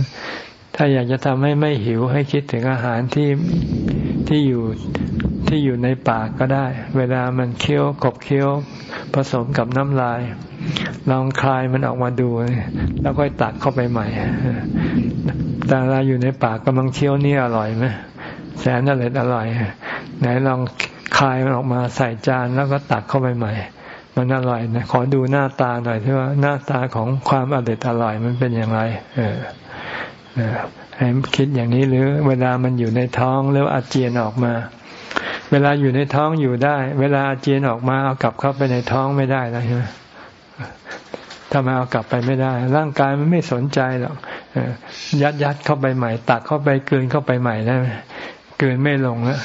ถ้าอยากจะทำให้ไม่หิวให้คิดถึงอาหารที่ที่อยู่ ที่อยู่ในปากก็ได้ เวลามันเคี้ยวกบเคี้ยวผสมกับน้ำลาย ลองคลายมันออกมาดู แล้วค่อยตักเข้าไปใหม่ แต่เวลาอยู่ในปากกำลังเคี้ยวนี่อร่อยไหมแสนอร่อยอร่อยไหนลองคลายมันออกมาใส่จานแล้วก็ตักเข้าไปใหม่มันอร่อยนะขอดูหน้าตาหน่อยที่ว่าหน้าตาของความอร่อยอร่อยมันเป็นอย่างไร เออให้คิดอย่างนี้หรือเวลามันอยู่ในท้องแล้วอาเจียนออกมา เวลาอยู่ในท้องอยู่ได้ เวลาเจียนออกมาเอากลับเข้าไปในท้องไม่ได้แล้วใช่ไหมทำไมเอากลับไปไม่ได้ ร่างกายมันไม่สนใจหรอกยัดยัดเข้าไปใหม่ ตักเข้าไปเกินเข้าไปใหม่ได้ไหมเกินไม่ลงแล้ว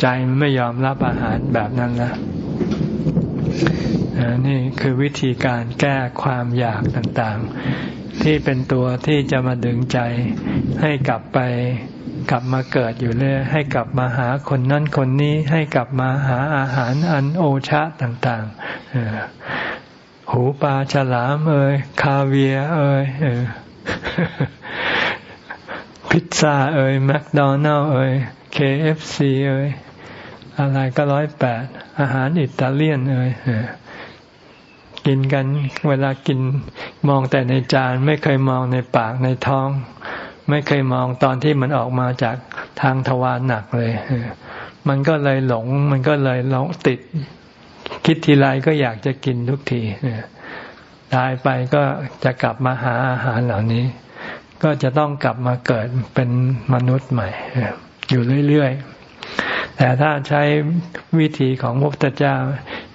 ใจมันไม่ยอมรับอาหารแบบนั้นแล้วนี่คือวิธีการแก้ความอยากต่างๆ ที่เป็นตัวที่จะมาดึงใจให้กลับไป กลับมาเกิดอยู่เรื่อยให้กลับมาหาคนนั้นคนนี้ ให้กลับมาหาอาหารอันโอชะต่างๆหูปลาฉลามเอ่ยคาเวียเอ่ยพิซซ่าเอ่ยแมคโดนัลล์เอ่ย KFC เอ่ยอะไรก็ร้อยแปดอาหารอิตาเลียนเลยกินกันเวลากินมองแต่ในจานไม่เคยมองในปากในท้อง ไม่เคยมองตอนที่มันออกมาจากทางทวารหนักเลย มันก็เลยหลง มันก็เลยหลงติด คิดทีไรก็อยากจะกินทุกทีตายไปก็จะกลับมาหาอาหารเหล่านี้ ก็จะต้องกลับมาเกิดเป็นมนุษย์ใหม่ อยู่เรื่อยๆ แต่ถ้าใช้วิธีของพระพุทธเจ้า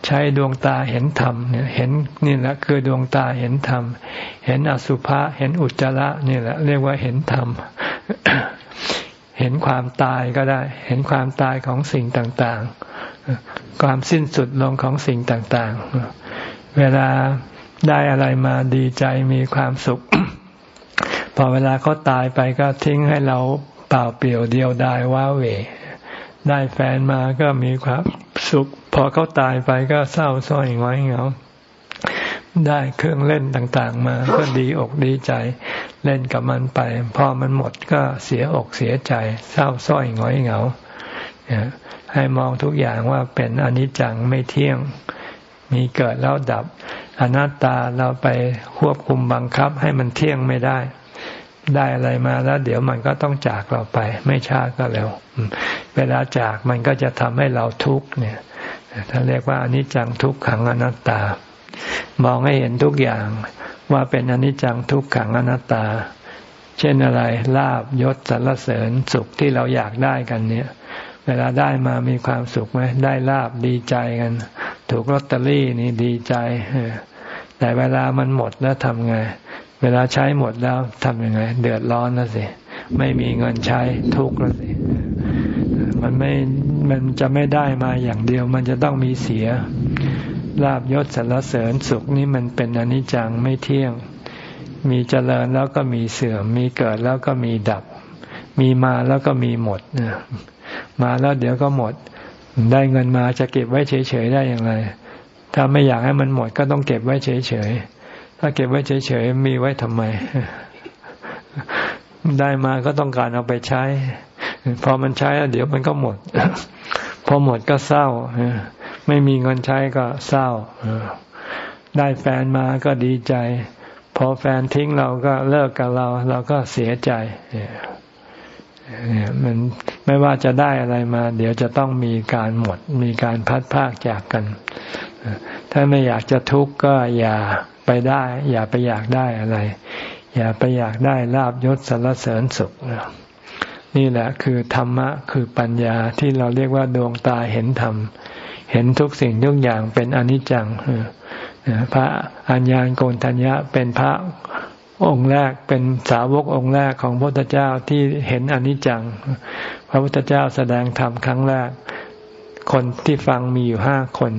ใช้ดวงตาเห็นธรรมเนี่ยเห็นนี่แหละคือดวงตาเห็นธรรม เห็นอสุภะเห็นอุจจาระนี่แหละเรียกว่าเห็นธรรม เห็นความตายก็ได้ เห็นความตายของสิ่งต่างๆ ความสิ้นสุดลงของสิ่งต่างๆ เวลาได้อะไรมาดีใจมีความสุข พอเวลาเขาตายไปก็ทิ้งให้เราเปล่าเปลี่ยวเดียวดายว้าเหว ได้แฟนมาก็มีความสุข พอเขาตายไปก็เศร้าส้อยง้อยเหงาได้เครื่องเล่นต่างๆ มาก็ดีอกดีใจ เล่นกับมันไป พอมันหมดก็เสียอกเสียใจ เศร้าส้อยง้อยเหงาให้มองทุกอย่างว่าเป็นอนิจจังไม่เที่ยง มีเกิดแล้วดับ อนัตตาเราไปควบคุมบังคับให้มันเที่ยงไม่ได้ ได้อะไรมาแล้ว เดี๋ยวมันก็ต้องจากเราไป ไม่ช้าก็เร็ว เวลาจากมันก็จะทำให้เราทุกข์เนี่ยท่านเรียกว่าอนิจจังทุกขังอนัตตา มองให้เห็นทุกอย่างว่าเป็นอนิจจังทุกขังอนัตตา เช่นอะไรลาบยศสรรเสริญสุขที่เราอยากได้กันเนี่ย เวลาได้มามีความสุขไหมได้ลาบดีใจกัน ถูกลอตเตอรี่นี่ดีใจแต่เวลามันหมดแล้วทำไง เวลาใช้หมดแล้วทำยังไง เดือดร้อนแล้วสิ ไม่มีเงินใช้ทุกข์แล้วสิ มันไม่ มันจะไม่ได้มาอย่างเดียว มันจะต้องมีเสียลาบยศสรรเสริญสุขนี่มันเป็นอนิจจังไม่เที่ยง มีเจริญแล้วก็มีเสื่อม มีเกิดแล้วก็มีดับ มีมาแล้วก็มีหมดมาแล้วเดี๋ยวก็หมด ได้เงินมาจะเก็บไว้เฉยๆได้อย่างไร ถ้าไม่อยากให้มันหมดก็ต้องเก็บไว้เฉยๆ ถ้าเก็บไว้เฉยๆมีไว้ทำไม ได้มาก็ต้องการเอาไปใช้ พอมันใช้แล้วเดี๋ยวมันก็หมด พอหมดก็เศร้า ไม่มีเงินใช้ก็เศร้า ได้แฟนมาก็ดีใจ พอแฟนทิ้งเราก็เลิกกับเรา เราก็เสียใจเนี่ยมันไม่ว่าจะได้อะไรมา เดี๋ยวจะต้องมีการหมด มีการพัดพากจากกัน ถ้าไม่อยากจะทุกข์ก็อย่า ไปได้ อย่าไปอยากได้อะไร อย่าไปอยากได้ลาบยศสรรเสริญสุขนี่แหละคือธรรมะคือปัญญาที่เราเรียกว่าดวงตาเห็นธรรม เห็นทุกสิ่งทุกอย่างเป็นอนิจจังพระอัญญาณโกนทัญญะเป็นพระองค์แรกเป็นสาวกองค์แรกของพระพุทธเจ้าที่เห็นอนิจจัง พระพุทธเจ้าแสดงธรรมครั้งแรก คนที่ฟังมีอยู่ห้าคน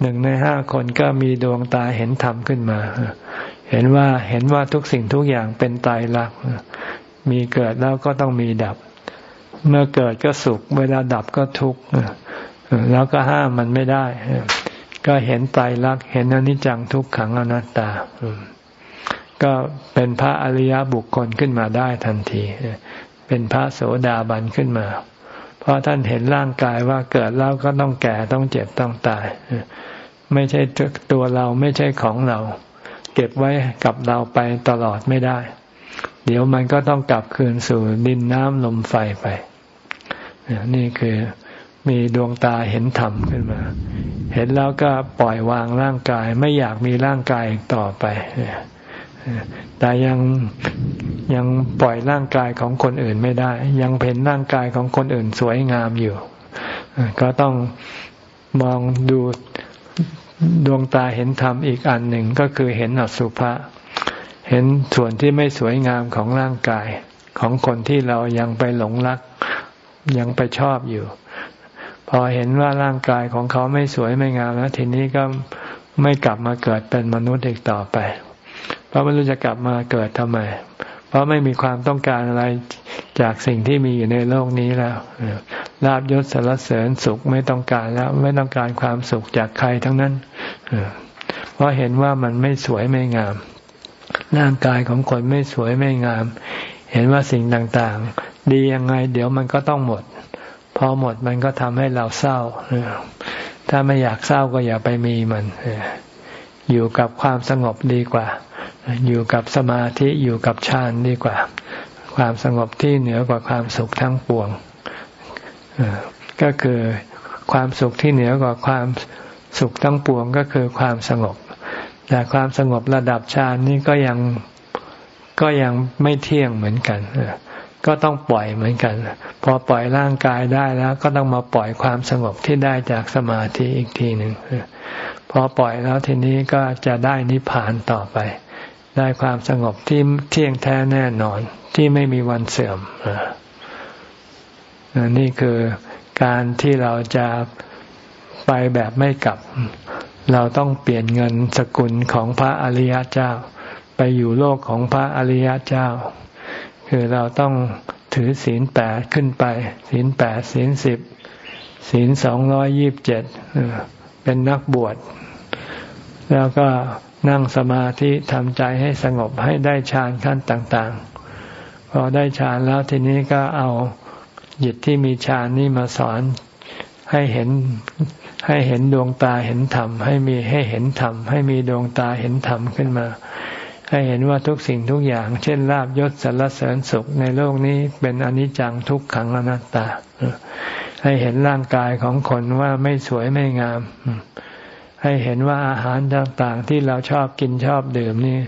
หนึ่งในห้าคนก็มีดวงตาเห็นธรรมขึ้นมา เห็นว่าเห็นว่าทุกสิ่งทุกอย่างเป็นตายรัก มีเกิดแล้วก็ต้องมีดับ เมื่อเกิดก็สุข เวลาดับก็ทุกข์แล้วก็ห้ามมันไม่ได้ ก็เห็นตายรัก เห็นอนิจจังทุกขังอนัตตา ก็เป็นพระอริยบุคคลขึ้นมาได้ทันที เป็นพระโสดาบันขึ้นมา เพราะท่านเห็นร่างกายว่าเกิดแล้วก็ต้องแก่ต้องเจ็บต้องตาย ไม่ใช่ตัวเราไม่ใช่ของเรา เก็บไว้กับเราไปตลอดไม่ได้ เดี๋ยวมันก็ต้องกลับคืนสู่ดินน้ำลมไฟไปนี่คือมีดวงตาเห็นธรรมขึ้นมา เห็นแล้วก็ปล่อยวางร่างกาย ไม่อยากมีร่างกายอีกต่อไป แต่ยังยังปล่อยร่างกายของคนอื่นไม่ได้ ยังเห็นร่างกายของคนอื่นสวยงามอยู่ ก็ต้องมองดูดวงตาเห็นธรรมอีกอันหนึ่งก็คือเห็นอสุภะเห็นส่วนที่ไม่สวยงามของร่างกายของคนที่เรายังไปหลงรักยังไปชอบอยู่ พอเห็นว่าร่างกายของเขาไม่สวยไม่งามแล้วทีนี้ก็ไม่กลับมาเกิดเป็นมนุษย์อีกต่อไป ราะไม่รู้จะกลับมาเกิดทำไม เพราะไม่มีความต้องการอะไรจากสิ่งที่มีอยู่ในโลกนี้แล้วลาบยศสารเสริญสุขไม่ต้องการแล้ว ไม่ต้องการความสุขจากใครทั้งนั้นเพราะเห็นว่ามันไม่สวยไม่งาม ร่างกายของคนไม่สวยไม่งาม เห็นว่าสิ่งต่างๆ ดียังไง เดี๋ยวมันก็ต้องหมด พอหมดมันก็ทำให้เราเศร้าถ้าไม่อยากเศร้าก็อย่าไปมีมัน อยู่กับความสงบดีกว่า อยู่กับสมาธิอยู่กับฌานดีกว่า ความสงบที่เหนือกว่าความสุขทั้งปวง ก็คือความสุขที่เหนือกว่าความสุขทั้งปวงก็คือความสงบ แต่ความสงบระดับฌานนี่ก็ยังก็ยังไม่เที่ยงเหมือนกัน ก็ต้องปล่อยเหมือนกัน พอปล่อยร่างกายได้แล้ว ก็ต้องมาปล่อยความสงบที่ได้จากสมาธิอีกทีหนึ่งพอปล่อยแล้วทีนี้ก็จะได้นิพพานต่อไป ได้ความสงบที่เที่ยงแท้แน่นอนที่ไม่มีวันเสื่อมนี่คือการที่เราจะไปแบบไม่กลับ เราต้องเปลี่ยนเงินสกุลของพระอริยเจ้า ไปอยู่โลกของพระอริยเจ้า คือเราต้องถือศีลแปดขึ้นไป ศีลแปดศีลสิบศีลสองร้อยยีิบเจ็ดเป็นนักบวช แล้วก็นั่งสมาธิทำใจให้สงบให้ได้ฌานขั้นต่าง ๆ พอได้ฌานแล้วทีนี้ก็เอาจิตที่มีฌานนี่มาสอนให้เห็นให้เห็นดวงตาเห็นธรรม ให้มีให้เห็นธรรม ให้มีดวงตาเห็นธรรมขึ้นมา ให้เห็นว่าทุกสิ่งทุกอย่าง เช่นลาบยศสรรเสริญสุขในโลกนี้เป็นอนิจจังทุกขังอนัตตา ให้เห็นร่างกายของคนว่าไม่สวยไม่งาม ให้เห็นว่าอาหารต่างๆที่เราชอบกินชอบดื่มนี่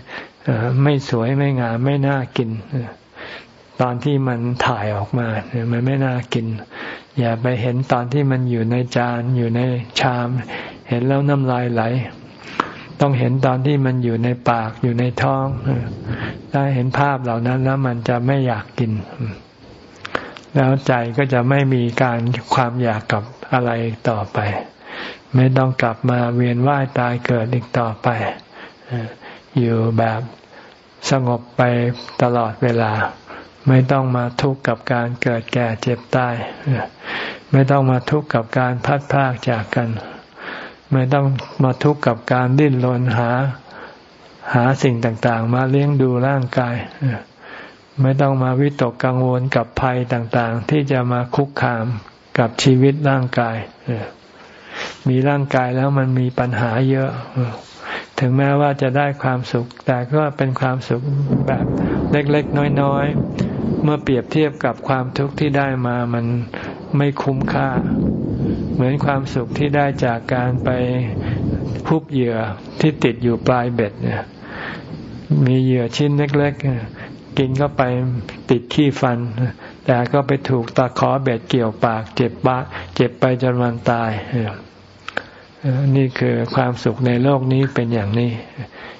ไม่สวยไม่งามไม่น่ากินตอนที่มันถ่ายออกมาเนี่ยมันไม่น่ากิน อย่าไปเห็นตอนที่มันอยู่ในจานอยู่ในชาม เห็นแล้วน้ำลายไหล ต้องเห็นตอนที่มันอยู่ในปากอยู่ในท้องถ้าเห็นภาพเหล่านั้นแล้วมันจะไม่อยากกิน แล้วใจก็จะไม่มีการความอยากกับอะไรต่อไป ไม่ต้องกลับมาเวียนว่ายตายเกิดอีกต่อไปอยู่แบบสงบไปตลอดเวลา ไม่ต้องมาทุกข์กับการเกิดแก่เจ็บตายไม่ต้องมาทุกข์กับการพัดพากจากกัน ไม่ต้องมาทุกข์กับการดิ้นรนหาหาสิ่งต่างๆ มาเลี้ยงดูร่างกาย ไม่ต้องมาวิตกกังวลกับภัยต่างๆ ที่จะมาคุกคามกับชีวิตร่างกาย มีร่างกายแล้วมันมีปัญหาเยอะ ถึงแม้ว่าจะได้ความสุข แต่ก็เป็นความสุขแบบเล็กๆ น้อยๆ เมื่อเปรียบเทียบกับความทุกข์ที่ได้มามันไม่คุ้มค่า เหมือนความสุขที่ได้จากการไปพุบเหยื่อที่ติดอยู่ปลายเบ็ดเนี่ยมีเหยื่อชิ้นเล็ก ๆ กินเข้าไปติดขี้ฟัน แต่ก็ไปถูกตะขอเบ็ดเกี่ยวปาก เจ็บปะเจ็บไปจนวันตายนี่คือความสุขในโลกนี้เป็นอย่างนี้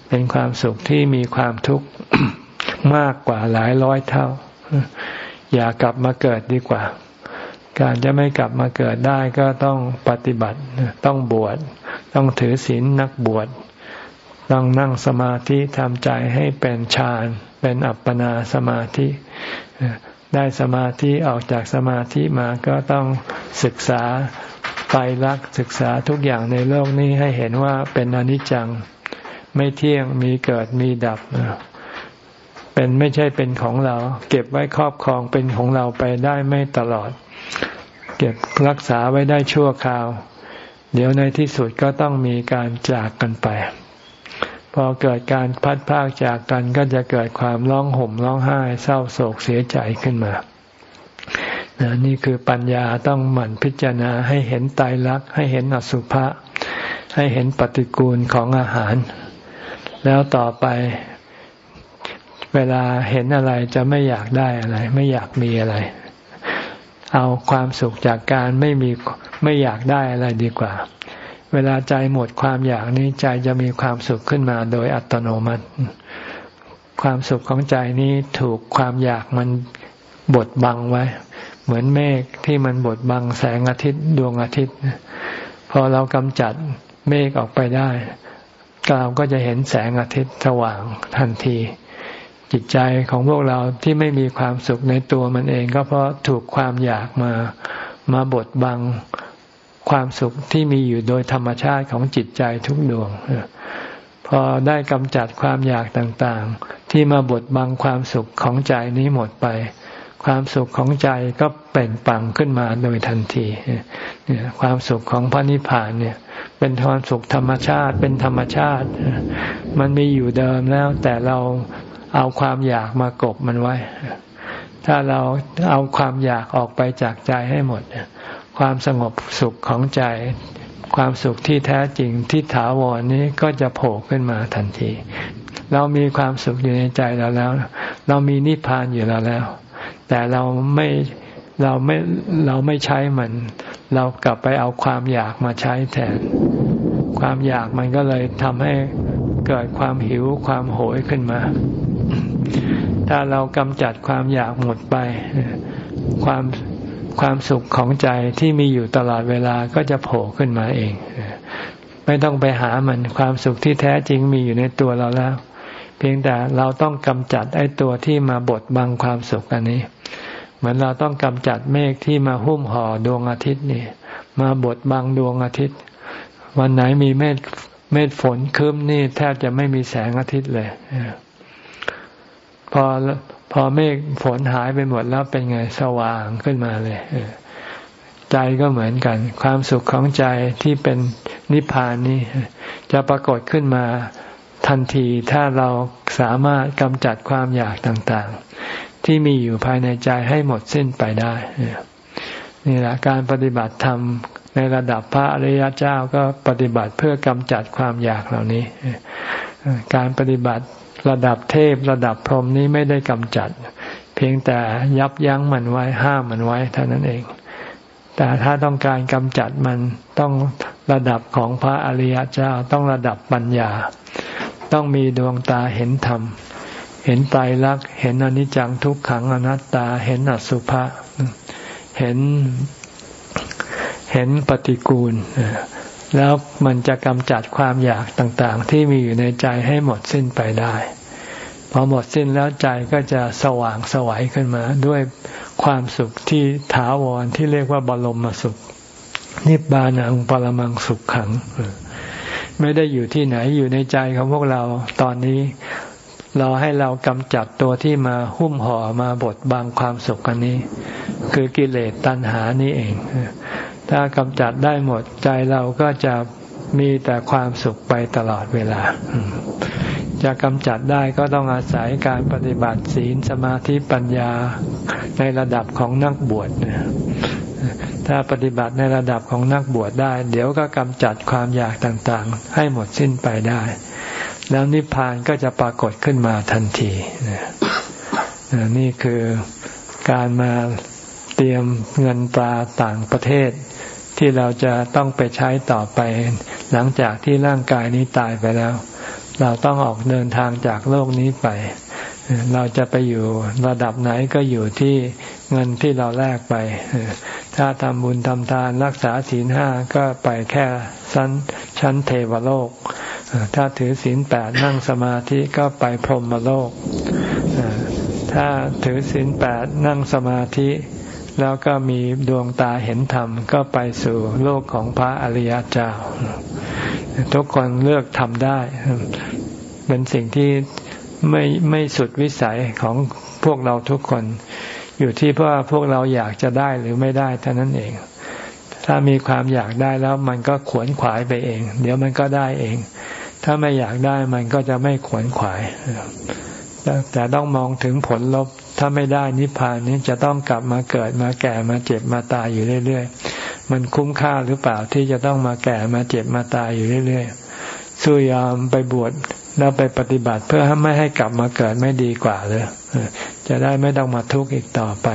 เป็นความสุขที่มีความทุกข์มากกว่าหลายร้อยเท่า อย่ากลับมาเกิดดีกว่า การจะไม่กลับมาเกิดได้ก็ต้องปฏิบัติ ต้องบวช ต้องถือศีลนักบวช ต้องนั่งสมาธิทำใจให้เป็นฌาน เป็นอัปปนาสมาธิ ได้สมาธิออกจากสมาธิมาก็ต้องศึกษาไปรักศึกษาทุกอย่างในโลกนี้ให้เห็นว่าเป็นอนิจจัง ไม่เที่ยง มีเกิด มีดับ เป็นไม่ใช่เป็นของเรา เก็บไว้ครอบครองเป็นของเราไปได้ไม่ตลอด เก็บรักษาไว้ได้ชั่วคราว เดี๋ยวในที่สุดก็ต้องมีการจากกันไป พอเกิดการพัดพากจากกันก็จะเกิดความร้องห่มร้องไห้เศร้าโศกเสียใจขึ้นมานี่คือปัญญาต้องหมั่นพิจารณาให้เห็นตายรักให้เห็นอสุภะให้เห็นปฏิกูลของอาหาร แล้วต่อไป เวลาเห็นอะไรจะไม่อยากได้อะไร ไม่อยากมีอะไร เอาความสุขจากการไม่มีไม่อยากได้อะไรดีกว่า เวลาใจหมดความอยากนี้ใจจะมีความสุขขึ้นมาโดยอัตโนมัติ ความสุขของใจนี้ถูกความอยากมันบดบังไว้ เหมือนเมฆที่มันบดบังแสงอาทิตย์ดวงอาทิตย์ พอเรากำจัดเมฆออกไปได้เราก็จะเห็นแสงอาทิตย์สว่างทันที จิตใจของพวกเราที่ไม่มีความสุขในตัวมันเอง ก็เพราะถูกความอยากมามาบดบังความสุขที่มีอยู่โดยธรรมชาติของจิตใจทุกดวงพอได้กำจัดความอยากต่างๆ ที่มาบดบังความสุขของใจนี้หมดไป ความสุขของใจก็เปล่งปังขึ้นมาโดยทันทีความสุขของพระนิพพานเนี่ย เป็นความสุขธรรมชาติเป็นธรรมชาติ มันมีอยู่เดิมแล้วแต่เรา เอาความอยากมากบมันไว้ ถ้าเราเอาความอยากออกไปจากใจให้หมด ความสงบสุขของใจ ความสุขที่แท้จริงที่ถาวรนี้ก็จะโผล่ขึ้นมาทันที เรามีความสุขอยู่ในใจเราแล้ว เรามีนิพพานอยู่แล้วแล้ว แต่เราไม่เราไม่เราไม่ใช้มัน เรากลับไปเอาความอยากมาใช้แทน ความอยากมันก็เลยทำให้เกิดความหิวความโหยขึ้นมา ถ้าเรากำจัดความอยากหมดไป ความความสุขของใจที่มีอยู่ตลอดเวลาก็จะโผล่ขึ้นมาเอง ไม่ต้องไปหามันความสุขที่แท้จริงมีอยู่ในตัวเราแล้ว เพียงแต่เราต้องกำจัดไอ้ตัวที่มาบดบังความสุขอันนี้ เหมือนเราต้องกำจัดเมฆที่มาหุ้มห่อดวงอาทิตย์นี่ มาบดบังดวงอาทิตย์ วันไหนมีเมฆเม็ดฝนคืมนี่แทบจะไม่มีแสงอาทิตย์เลย พอพอเมฆฝนหายไปหมดแล้วเป็นไงสว่างขึ้นมาเลยใจก็เหมือนกัน ความสุขของใจที่เป็นนิพพานนี้ จะปรากฏขึ้นมาทันทีถ้าเราสามารถกำจัดความอยากต่างๆ ที่มีอยู่ภายในใจให้หมดสิ้นไปได้นี่แหละการปฏิบัติธรรมในระดับพระอริยเจ้าก็ปฏิบัติเพื่อกำจัดความอยากเหล่านี้ การปฏิบัติ ระดับเทพระดับพรหมนี้ไม่ได้กำจัด เพียงแต่ยับยั้งมันไว้ห้ามมันไว้เท่านั้นเอง แต่ถ้าต้องการกำจัดมันต้องระดับของพระอริยเจ้าต้องระดับปัญญา ต้องมีดวงตาเห็นธรรม เห็นไตรลักษณ์เห็นอนิจจังทุกขังอนัตตาเห็นอสุภะเห็นเห็นปฏิกูล แล้วมันจะกำจัดความอยากต่างๆ ที่มีอยู่ในใจให้หมดสิ้นไปได้ พอหมดสิ้นแล้วใจก็จะสว่างสวัยขึ้นมาด้วยความสุขที่ถาวรที่เรียกว่าบรมสุข นิบานังปรมังสุขขัง ไม่ได้อยู่ที่ไหนอยู่ในใจของพวกเราตอนนี้ เราให้เรากำจัดตัวที่มาหุ้มห่อมาบดบังความสุขกันนี้ คือกิเลสตัณหานี่เอง ถ้ากำจัดได้หมดใจเราก็จะมีแต่ความสุขไปตลอดเวลา จะกำจัดได้ก็ต้องอาศัยการปฏิบัติศีลสมาธิปัญญาในระดับของนักบวชถ้าปฏิบัติในระดับของนักบวชได้ เดี๋ยวก็กำจัดความอยากต่างๆ ให้หมดสิ้นไปได้ แล้วนิพพานก็จะปรากฏขึ้นมาทันทีนี่คือการมาเตรียมเงินตราต่างประเทศ ที่เราจะต้องไปใช้ต่อไป หลังจากที่ร่างกายนี้ตายไปแล้ว เราต้องออกเดินทางจากโลกนี้ไป เราจะไปอยู่ระดับไหนก็อยู่ที่เงินที่เราแลกไป ถ้าทำบุญทำทานรักษาศีลห้าก็ไปแค่ชั้นชั้นเทวโลก ถ้าถือศีลแปดนั่งสมาธิก็ไปพรหมโลก ถ้าถือศีลแปดนั่งสมาธิ แล้วก็มีดวงตาเห็นธรรมก็ไปสู่โลกของพระอริยเจ้า ทุกคนเลือกทำได้ เป็นสิ่งที่ไม่ไม่สุดวิสัยของพวกเราทุกคน อยู่ที่ว่าพวกเราอยากจะได้หรือไม่ได้เท่านั้นเอง ถ้ามีความอยากได้แล้วมันก็ขวนขวายไปเอง เดี๋ยวมันก็ได้เอง ถ้าไม่อยากได้มันก็จะไม่ขวนขวาย แต่ต้องมองถึงผลลบ ถ้าไม่ได้นิพพานนี้จะต้องกลับมาเกิดมาแก่มาเจ็บมาตายอยู่เรื่อยๆ มันคุ้มค่าหรือเปล่าที่จะต้องมาแก่มาเจ็บมาตายอยู่เรื่อยๆ สู้ยอมไปบวชแล้วไปปฏิบัติเพื่อไม่ให้กลับมาเกิดไม่ดีกว่าเลยจะได้ไม่ต้องมาทุกข์อีกต่อไป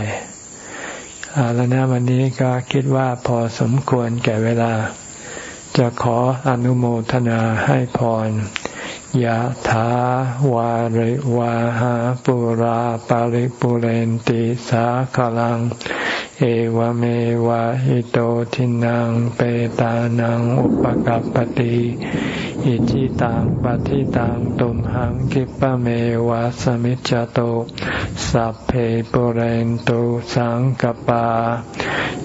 เอาแล้วนะวันนี้ก็คิดว่าพอสมควรแก่เวลา จะขออนุโมทนาให้พร ยะถาวาริวาหาปุราปาริปุเรนติสาขลัง เอวเมวะอิโตทินังเปตานังอุปกัรปติอิจิตังปฏิตังตุมหังคิปะเมวะสมิจจโตสัพเพปุเรนตุสังกปา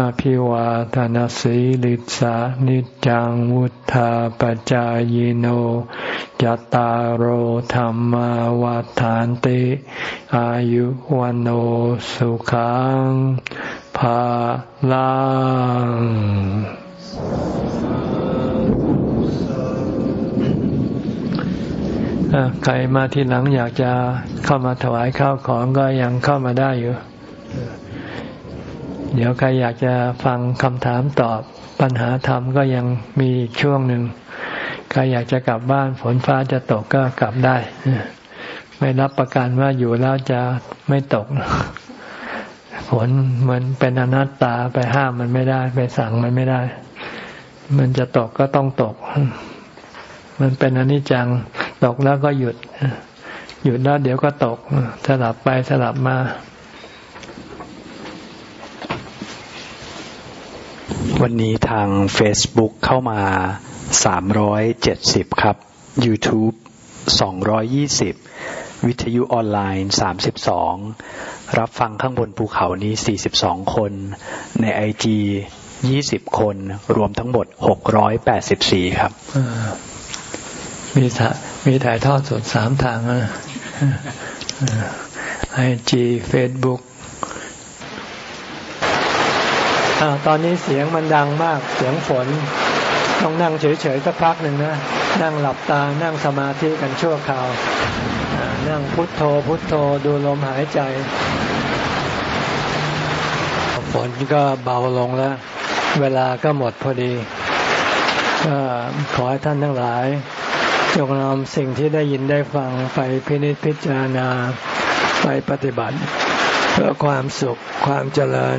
อภิวาทานสีลิสานิจังวุธาปจายโนจตารโหธรรมวาทานติอายุวันโอสุขังภาลังใครมาที่หลังอยากจะเข้ามาถวายข้าวของก็ยังเข้ามาได้อยู่ เดี๋ยวใครอยากจะฟังคำถามตอบปัญหาธรรมก็ยังมีอีกช่วงหนึ่งใครอยากจะกลับบ้านฝนฟ้าจะตกก็กลับได้ ไม่รับประกันว่าอยู่แล้วจะไม่ตก ฝนมันเป็นอนัตตาไปห้ามมันไม่ได้ ไปสั่งมันไม่ได้ มันจะตกก็ต้องตก มันเป็นอนิจจัง ตกแล้วก็หยุด หยุดแล้วเดี๋ยวก็ตก สลับไปสลับมา วันนี้ทาง Facebook เข้ามา 370 ครับ YouTube 220 วิทยุออนไลน์ 32 รับฟังข้างบนภูเขานี้ 42 คน ในไอจี20 คน รวมทั้งหมด 684 ครับ มีมีถ่ายทอดสดสามทางนะไอจีเฟซบุ๊ก ตอนนี้เสียงมันดังมากเสียงฝน ต้องนั่งเฉยๆสักพักหนึ่งนะ นั่งหลับตานั่งสมาธิกันชั่วคราว นั่งพุทโธพุทโธดูลมหายใจ ฝนก็เบาลงแล้ว เวลาก็หมดพอดีก็ขอให้ท่านทั้งหลายจงนำสิ่งที่ได้ยินได้ฟังไปพินิจพิจารณาไปปฏิบัติ เพื่อความสุขความเจริญ